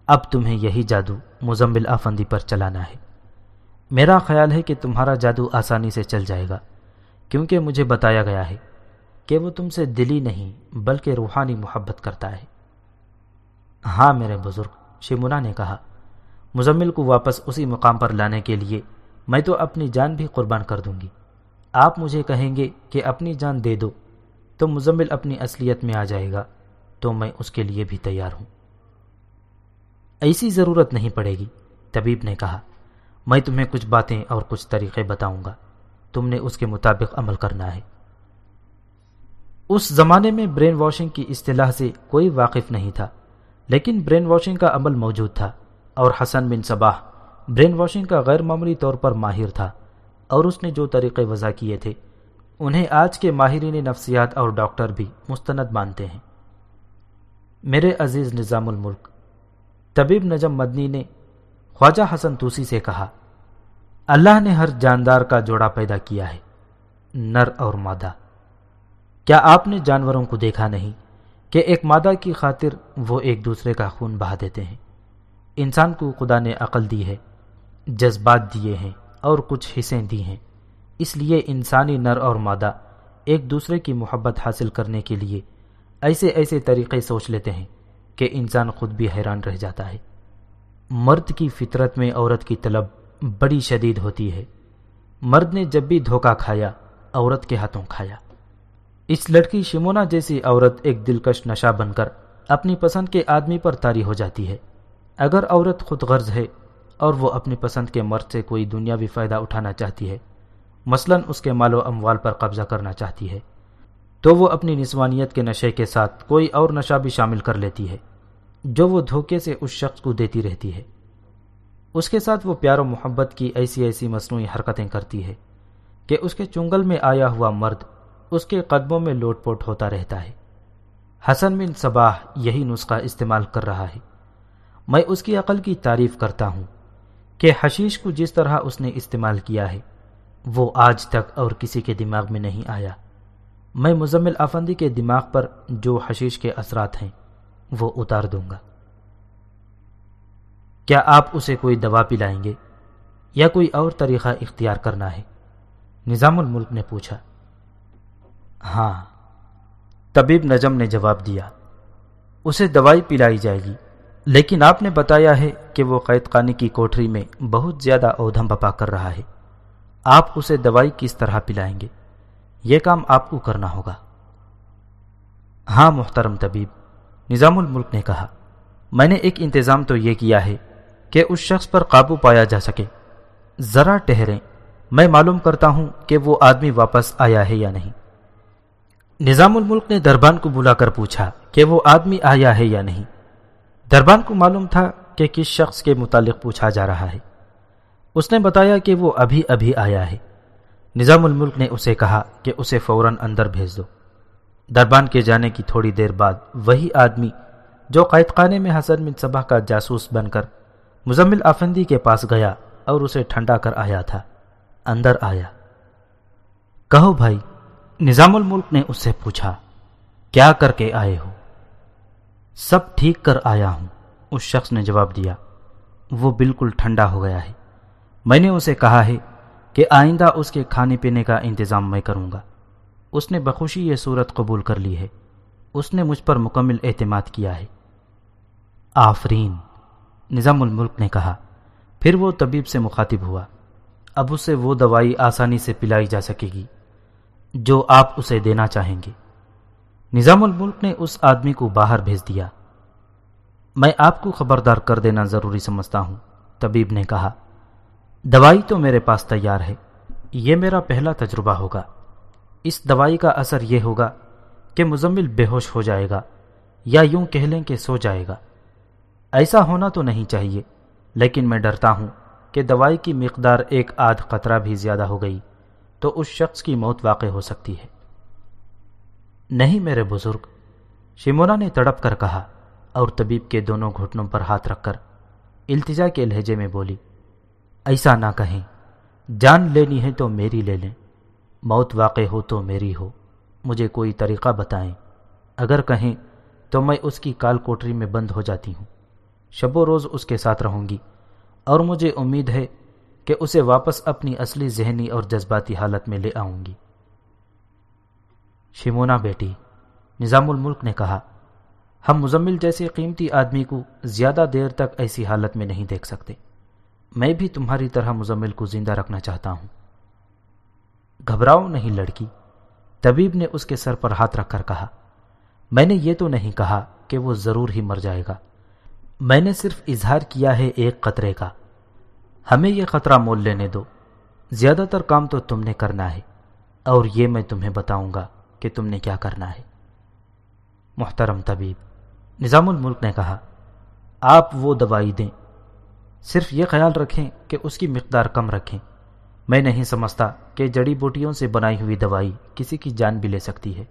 اب تمہیں یہی جادو مزمل آفندی پر چلانا ہے۔ میرا خیال ہے کہ تمہارا جادو آسانی سے چل جائے گا، کیونکہ مجھے بتایا گیا ہے کہ وہ تم سے دلی نہیں بلکہ روحانی محبت کرتا ہے۔ ہاں میرے بزرگ شمونا نے کہا، مزمل کو واپس اسی مقام پر لانے کے لیے میں تو اپنی جان بھی قربان کر دوں گی۔ آپ مجھے کہیں گے کہ اپنی جان دے دو، تو مزمل اپنی اصلیت میں آ جائے گا، تو میں اس کے لیے بھی تیار ہوں۔ ایسی ضرورت نہیں پڑے گی، طبیب نے کہا۔ میں تمہیں کچھ باتیں اور کچھ طریقے بتاؤں گا۔ تم نے اس کے مطابق عمل کرنا ہے۔ اس زمانے میں برین واشنگ کی اصطلاح سے کوئی واقف نہیں تھا، لیکن برین واشنگ کا عمل موجود تھا۔ اور حسن بن صباح برین واشنگ کا غیر معمولی طور پر ماہر تھا، اور اس نے جو طریقے وضع کیے تھے، انہیں آج کے ماہرین نفسیات اور ڈاکٹر بھی مستند مانتے ہیں۔ میرے عزیز نظام الملک، طبیب نجم مدنی نے خواجہ حسن توسی سے کہا، اللہ نے ہر جاندار کا جوڑا پیدا کیا ہے، نر اور مادہ۔ کیا آپ نے جانوروں کو دیکھا نہیں کہ ایک مادہ کی خاطر وہ ایک دوسرے کا خون بہا دیتے ہیں؟ انسان کو خدا نے عقل دی ہے، جذبات دیے ہیں اور کچھ حصیں دی ہیں۔ اس لیے انسانی نر اور مادہ ایک دوسرے کی محبت حاصل کرنے کے لیے ایسے ایسے طریقے سوچ لیتے ہیں کہ انسان خود بھی حیران رہ جاتا ہے۔ مرد کی فطرت میں عورت کی طلب بڑی شدید ہوتی ہے۔ مرد نے جب بھی دھوکہ کھایا، عورت کے ہاتھوں کھایا۔ اس لڑکی شمونا جیسی عورت ایک دلکش نشہ بن کر اپنی پسند کے آدمی پر تاری ہو جاتی ہے۔ اگر عورت خود غرض ہے اور وہ اپنی پسند کے مرد سے کوئی دنیاوی فائدہ اٹھانا چاہتی ہے، مثلا اس کے مال و اموال پر قبضہ کرنا چاہتی ہے، تو وہ اپنی نسوانیت کے نشے کے ساتھ کوئی اور نشہ بھی شامل کر لیتی ہے، جو وہ دھوکے سے اس شخص کو دیتی رہتی ہے۔ اس کے ساتھ وہ پیار و محبت کی ایسی ایسی مصنوعی حرکتیں کرتی ہے کہ اس کے چنگل میں آیا ہوا مرد اس کے قدموں میں لوٹ پوٹ ہوتا رہتا ہے۔ حسن بن صباح یہی نسخہ استعمال کر رہا ہے۔ میں اس کی عقل کی تعریف کرتا ہوں کہ حشیش کو جس طرح اس نے استعمال کیا ہے، وہ آج تک اور کسی کے دماغ میں نہیں آیا۔ میں مزمل آفندی کے دماغ پر جو حشیش کے اثرات ہیں، وہ اتار دوں گا۔ کیا آپ اسے کوئی دوا پلائیں گے یا کوئی اور طریقہ اختیار کرنا ہے؟ نظام الملک نے پوچھا۔ ہاں طبیب نجم نے جواب دیا، اسے دوائی پلائی جائے گی۔ لیکن آپ نے بتایا ہے کہ وہ قید خانے کی کوٹری میں بہت زیادہ اودھم بپا کر رہا ہے۔ آپ اسے دوائی کس طرح پلائیں گے؟ یہ کام آپ کو کرنا ہوگا۔ ہاں محترم طبیب، نظام الملک نے کہا، میں نے ایک انتظام تو یہ کیا ہے کہ اس شخص پر قابو پایا جا سکے۔ ذرا ٹہریں، میں معلوم کرتا ہوں کہ وہ آدمی واپس آیا ہے یا نہیں۔ نظام الملک نے دربان کو بلا کر پوچھا کہ وہ آدمی آیا ہے یا نہیں۔ دربان کو معلوم تھا کہ کس شخص کے متعلق پوچھا جا رہا ہے۔ اس نے بتایا کہ وہ ابھی ابھی آیا ہے۔ نظام الملک نے اسے کہا کہ اسے فوراً اندر بھیج دو۔ دربان کے جانے کی تھوڑی دیر بعد وہی آدمی جو قائد خانے میں حسن بن صبح کا جاسوس بن کر مزمل آفندی کے پاس گیا اور اسے ٹھنڈا کر آیا تھا۔ اندر آیا۔ کہو بھائی نظام الملک نے اس سے پوچھا، کیا کر کے آئے ہو؟ سب ٹھیک کر آیا ہوں۔ اس شخص نے جواب دیا، وہ بالکل ٹھنڈا ہو گیا ہے۔ میں نے اسے کہا ہے کہ آئندہ اس کے کھانے پینے کا انتظام میں کروں گا۔ اس نے بخوشی یہ صورت قبول کر لی ہے۔ اس نے مجھ پر مکمل اعتماد کیا ہے۔ آفرین، نظام الملک نے کہا۔ پھر وہ طبیب سے مخاطب ہوا۔ اب اسے وہ دوائی آسانی سے پلائی جا سکے گی۔ جو آپ اسے دینا چاہیں گے۔ نظام الملک نے اس آدمی کو باہر بھیج دیا۔ میں آپ کو خبردار کر دینا ضروری سمجھتا ہوں، طبیب نے کہا۔ دوائی تو میرے پاس تیار ہے۔ یہ میرا پہلا تجربہ ہوگا۔ اس دوائی کا اثر یہ ہوگا کہ مزمل بے ہوش ہو جائے گا یا یوں کہہ لیں کہ سو جائے گا۔ ایسا ہونا تو نہیں چاہیے، لیکن میں ڈرتا ہوں کہ دوائی کی مقدار ایک آدھ قطرہ بھی زیادہ ہو گئی۔ تو اس شخص کی موت واقع ہو سکتی ہے۔ نہیں میرے بزرگ، شمونا نے تڑپ کر کہا اور طبیب کے دونوں گھٹنوں پر ہاتھ رکھ کر التجا کے لہجے میں بولی، ایسا نہ کہیں، جان لینی ہے تو میری لے لیں، موت واقع ہو تو میری ہو، مجھے کوئی طریقہ بتائیں۔ اگر کہیں تو میں اس کی کال کوٹری میں بند ہو جاتی ہوں، شب و روز اس کے ساتھ رہوں گی اور مجھے امید ہے کہ اسے واپس اپنی اصلی ذہنی اور جذباتی حالت میں لے آؤں گی۔ شمونا بیٹی، نظام الملک نے کہا، ہم مزمل جیسے قیمتی آدمی کو زیادہ دیر تک ایسی حالت میں نہیں دیکھ سکتے۔ میں بھی تمہاری طرح مزمل کو زندہ رکھنا چاہتا ہوں۔ گھبراؤ نہیں لڑکی۔ طبیب نے اس کے سر پر ہاتھ رکھ کر کہا، میں نے یہ تو نہیں کہا کہ وہ ضرور ہی مر جائے گا۔ میں نے صرف اظہار کیا ہے ایک قطرے کا۔ ہمیں یہ خطرہ مول لینے دو۔ زیادہ تر کام تو تم نے کرنا ہے، اور یہ میں تمہیں بتاؤں گا کہ تم نے کیا کرنا ہے۔ محترم طبیب، نظام الملک نے کہا، آپ وہ دوائی دیں۔ صرف یہ خیال رکھیں کہ اس کی مقدار کم رکھیں۔ میں نہیں سمجھتا کہ جڑی بوٹیوں سے بنائی ہوئی دوائی کسی کی جان بھی لے سکتی ہے۔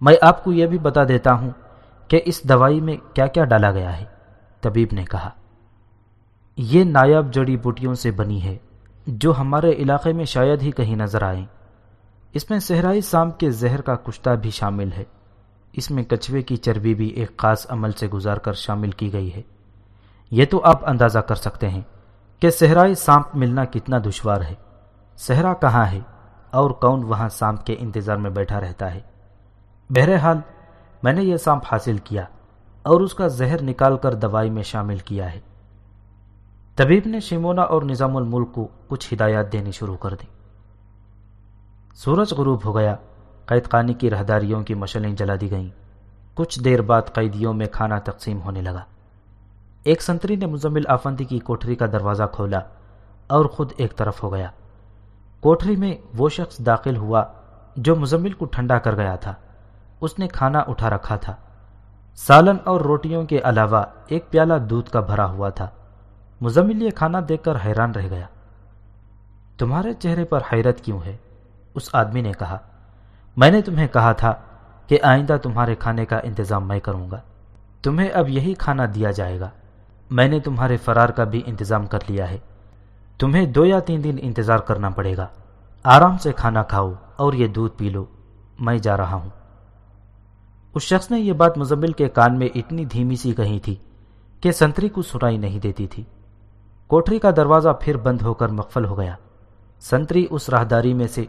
میں آپ کو یہ بھی بتا دیتا ہوں کہ اس دوائی میں کیا کیا ڈالا گیا ہے، طبیب نے کہا۔ یہ نایاب جڑی بوٹیوں سے بنی ہے، جو ہمارے علاقے میں شاید ہی کہیں نظر آئیں۔ اس میں صحرائی سام کے زہر کا کشتہ بھی شامل ہے۔ اس میں کچھوے کی چربی بھی ایک خاص عمل سے گزار کر شامل کی گئی ہے۔ یہ تو آپ اندازہ کر سکتے ہیں کہ صحرائی سانپ ملنا کتنا دشوار ہے۔ صحرا کہاں ہے اور کون وہاں سانپ کے انتظار میں بیٹھا رہتا ہے۔ بہرحال، میں نے یہ سانپ حاصل کیا اور اس کا زہر نکال کر دوائی میں شامل کیا ہے۔ طبیب نے شمونا اور نظام الملک کو کچھ ہدایات دینی شروع کر دی سورج غروب ہو گیا، قید خانی کی رہداریوں کی مشلیں جلا دی گئیں۔ کچھ دیر بعد قیدیوں میں کھانا تقسیم ہونے لگا۔ ایک سنتری نے مزمل آفندی کی کوٹری کا دروازہ کھولا اور خود ایک طرف ہو گیا۔ کوٹری میں وہ شخص داخل ہوا جو مزمل کو ٹھنڈا کر گیا تھا۔ اس نے کھانا اٹھا رکھا تھا۔ سالن اور روٹیوں کے علاوہ ایک پیالہ دودھ کا بھرا ہوا تھا۔ مزمل یہ کھانا دیکھ کر حیران رہ گیا۔ تمہارے چہرے پر حیرت کیوں ہے؟ اس آدمی نے کہا، میں نے تمہیں کہا تھا کہ آئندہ تمہارے کھانے کا انتظام میں کروں گا۔ تمہیں اب یہی کھانا دیا جائے گا۔ میں نے تمہارے فرار کا بھی انتظام کر لیا ہے۔ تمہیں دو یا تین دن انتظار کرنا پڑے گا۔ آرام سے کھانا کھاؤ اور یہ دودھ پی لو۔ میں جا رہا ہوں۔ اس شخص نے یہ بات مزمل کے کان میں اتنی دھیمی سی کہی تھی کہ سنتری کو سنائی نہیں دیتی تھی۔ کوٹری کا دروازہ پھر بند ہو کر مقفل ہو گیا۔ سنتری اس راہداری میں سے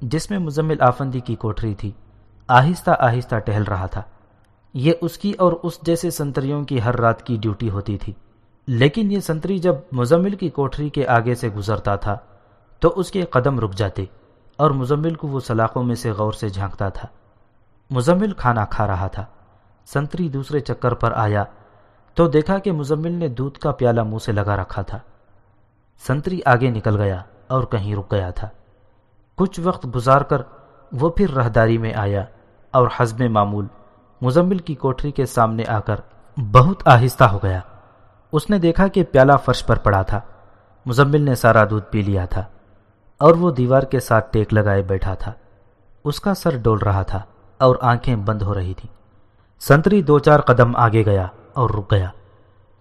جس میں مزمل آفندی کی کوٹری تھی، آہستہ آہستہ ٹہل رہا تھا۔ یہ اس کی اور اس جیسے سنتریوں کی ہر رات کی ڈیوٹی ہوتی تھی۔ لیکن یہ سنتری جب مزمل کی کوٹری کے آگے سے گزرتا تھا، تو اس کے قدم رک جاتے اور مزمل کو وہ سلاخوں میں سے غور سے جھانکتا تھا۔ مزمل کھانا کھا رہا تھا۔ سنتری دوسرے چکر پر آیا تو دیکھا کہ مزمل نے دودھ کا پیالہ منہ سے لگا رکھا تھا۔ سنتری آگے نکل گیا اور کہیں رک گیا تھا۔ کچھ وقت گزار کر وہ پھر رہداری میں آیا اور حزب معمول مزمل کی کوٹری کے سامنے آ کر بہت آہستہ ہو گیا۔ اس نے دیکھا کہ پیالہ فرش پر پڑا تھا۔ مزمل نے سارا دودھ پی لیا تھا اور وہ دیوار کے ساتھ ٹیک لگائے بیٹھا تھا۔ اس کا سر ڈول رہا تھا اور آنکھیں بند ہو رہی تھیں۔ سنتری دو چار قدم آگے گیا۔ اور رک گیا۔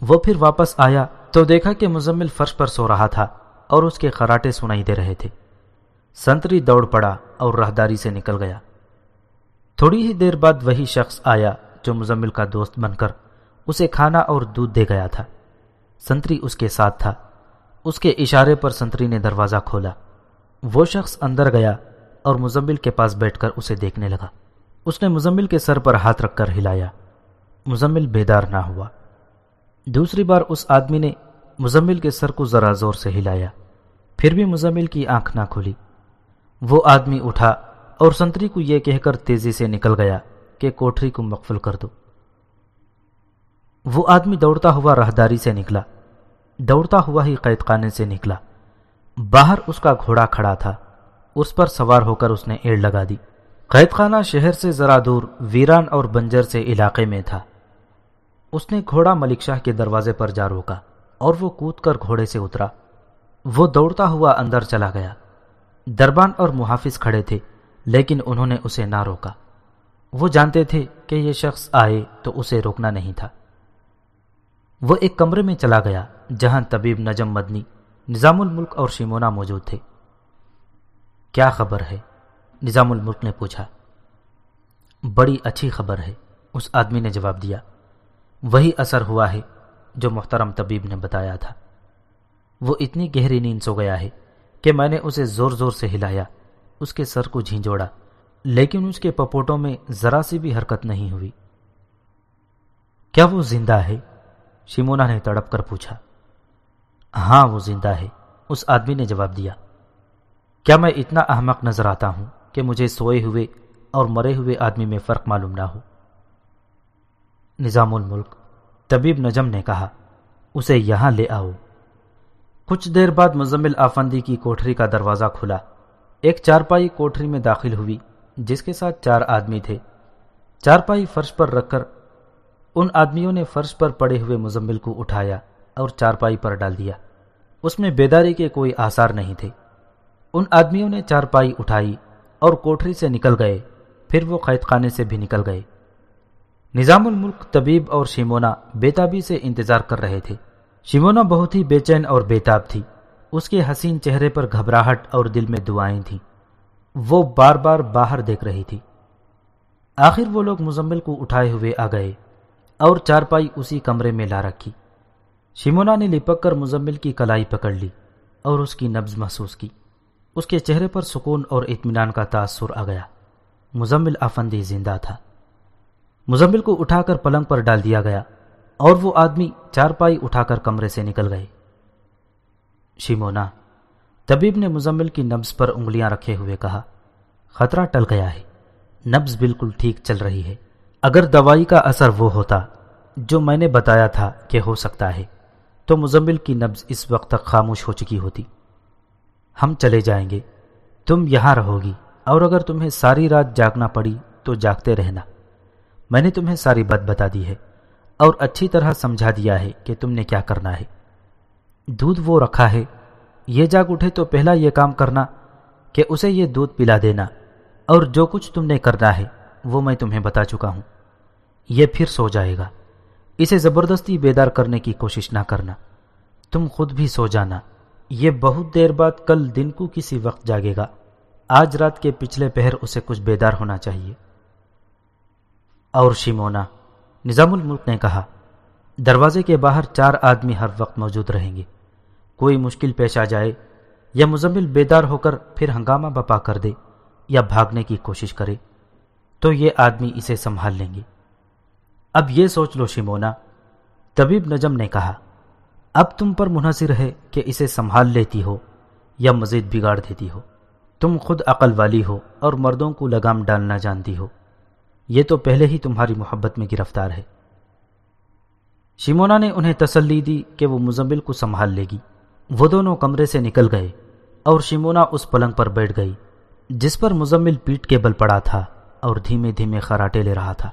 وہ پھر واپس آیا تو دیکھا کہ مزمل فرش پر سو رہا تھا اور اس کے خراٹے سنائی دے رہے تھے۔ سنتری دوڑ پڑا اور راہداری سے نکل گیا۔ تھوڑی ہی دیر بعد وہی شخص آیا جو مزمل کا دوست بن کر اسے کھانا اور دودھ دے گیا تھا۔ سنتری اس کے ساتھ تھا۔ اس کے اشارے پر سنتری نے دروازہ کھولا۔ وہ شخص اندر گیا اور مزمل کے پاس بیٹھ کر اسے دیکھنے لگا۔ اس نے مزمل کے سر پر ہاتھ رکھ کر ہلایا۔ مزمل بیدار نہ ہوا۔ دوسری بار اس آدمی نے مزمل کے سر کو ذرا زور سے ہلایا۔ پھر بھی مزمل کی آنکھ نہ کھلی۔ وہ آدمی اٹھا اور سنتری کو یہ کہہ کر تیزی سے نکل گیا کہ کوٹری کو مقفل کر دو۔ وہ آدمی دوڑتا ہوا راہداری سے نکلا۔ دوڑتا ہوا ہی قید خانے سے نکلا۔ باہر اس کا گھوڑا کھڑا تھا۔ اس پر سوار ہو کر اس نے ایڑ لگا دی۔ قید خانہ شہر سے ذرا دور ویران اور بنجر سے علاقے میں تھا۔ اس نے گھوڑا ملک شاہ کے دروازے پر جا روکا اور وہ کود کر گھوڑے سے اترا۔ وہ دوڑتا ہوا اندر چلا گیا۔ دربان اور محافظ کھڑے تھے، لیکن انہوں نے اسے نہ روکا۔ وہ جانتے تھے کہ یہ شخص آئے تو اسے روکنا نہیں تھا۔ وہ ایک کمرے میں چلا گیا جہاں طبیب نجم مدنی، نظام الملک اور شیمونا موجود تھے۔ کیا خبر ہے؟ نظام الملک نے پوچھا۔ بڑی اچھی خبر ہے، اس آدمی نے جواب دیا۔ وہی اثر ہوا ہے جو محترم طبیب نے بتایا تھا۔ وہ اتنی گہری نیند سو گیا ہے کہ میں نے اسے زور زور سے ہلایا، اس کے سر کو جھینجوڑا لیکن اس کے پپوٹوں میں ذرا سی بھی حرکت نہیں ہوئی۔ کیا وہ زندہ ہے؟ شیمونا نے تڑپ کر پوچھا۔ ہاں وہ زندہ ہے، اس آدمی نے جواب دیا۔ کیا میں اتنا احمق نظر آتا ہوں کہ مجھے سوئے ہوئے اور مرے ہوئے آدمی میں فرق معلوم نہ ہو؟ نظام الملک۔ طبیب نجم نے کہا، اسے یہاں لے آؤ۔ کچھ دیر بعد مزمل آفندی کی کوٹری کا دروازہ کھلا۔ ایک چارپائی کوٹری میں داخل ہوئی، جس کے ساتھ چار آدمی تھے۔ چارپائی فرش پر رکھ کر ان آدمیوں نے فرش پر پڑے ہوئے مزمل کو اٹھایا اور چارپائی پر ڈال دیا۔ اس میں بیداری کے کوئی آثار نہیں تھے۔ ان آدمیوں نے چارپائی اٹھائی اور کوٹری سے نکل گئے۔ پھر وہ قید خانے سے بھی نکل گئے۔ نظام الملک طبیب اور شیمونا بیتابی سے انتظار کر رہے تھے۔ شیمونا بہت ہی بے چین اور بیتاب تھی۔ اس کے حسین چہرے پر گھبراہٹ اور دل میں دعائیں تھیں۔ وہ بار بار باہر دیکھ رہی تھی۔ آخر وہ لوگ مزمل کو اٹھائے ہوئے آ گئے اور چارپائی اسی کمرے میں لا رکھی۔ شیمونا نے لپک کر مزمل کی کلائی پکڑ لی اور اس کی نبز محسوس کی۔ اس کے چہرے پر سکون اور اطمینان کا تاثر آ گیا۔ مزمل آفندی زندہ تھا۔ مزمل کو اٹھا کر پلنگ پر ڈال دیا گیا اور وہ آدمی چارپائی اٹھا کر کمرے سے نکل گئے۔ شیمونا، طبیب نے مزمل کی نبز پر انگلیاں رکھے ہوئے کہا، خطرہ ٹل گیا ہے نبز بالکل ٹھیک چل رہی ہے۔ اگر دوائی کا اثر وہ ہوتا، جو میں نے بتایا تھا کہ ہو سکتا ہے، تو مزمل کی نبز اس وقت تک خاموش ہو چکی ہوتی۔ ہم چلے جائیں گے، تم یہاں رہو گی، اور اگر تمہیں ساری رات جاگنا پڑی تو جاگتے رہنا۔ میں نے تمہیں ساری بات بتا دی ہے اور اچھی طرح سمجھا دیا ہے کہ تم نے کیا کرنا ہے۔ دودھ وہ رکھا ہے، یہ جاگ اٹھے تو پہلا یہ کام کرنا کہ اسے یہ دودھ پلا دینا اور جو کچھ تم نے کرنا ہے وہ میں تمہیں بتا چکا ہوں۔ یہ پھر سو جائے گا۔ اسے زبردستی بیدار کرنے کی کوشش نہ کرنا۔ تم خود بھی سو جانا۔ یہ بہت دیر بعد کل دن کو کسی وقت جاگے گا۔ آج رات کے پچھلے پہر اسے کچھ بیدار ہونا چاہیے۔ اور شیمونا، نظام الملک نے کہا، دروازے کے باہر چار آدمی ہر وقت موجود رہیں گے۔ کوئی مشکل پیش آ جائے یا مزمل بیدار ہو کر پھر ہنگامہ بپا کر دے یا بھاگنے کی کوشش کرے، تو یہ آدمی اسے سنبھال لیں گے۔ اب یہ سوچ لو شیمونا، طبیب نجم نے کہا، اب تم پر منحصر ہے کہ اسے سنبھال لیتی ہو یا مزید بگاڑ دیتی ہو۔ تم خود عقل والی ہو اور مردوں کو لگام ڈالنا جانتی ہو۔ یہ تو پہلے ہی تمہاری محبت میں گرفتار ہے۔ شیمونا نے انہیں تسلی دی کہ وہ مزمل کو سنبھال لے گی۔ وہ دونوں کمرے سے نکل گئے اور شیمونا اس پلنگ پر بیٹھ گئی، جس پر مزمل پیٹ کے بل پڑا تھا اور دھیمے دھیمے خراٹے لے رہا تھا۔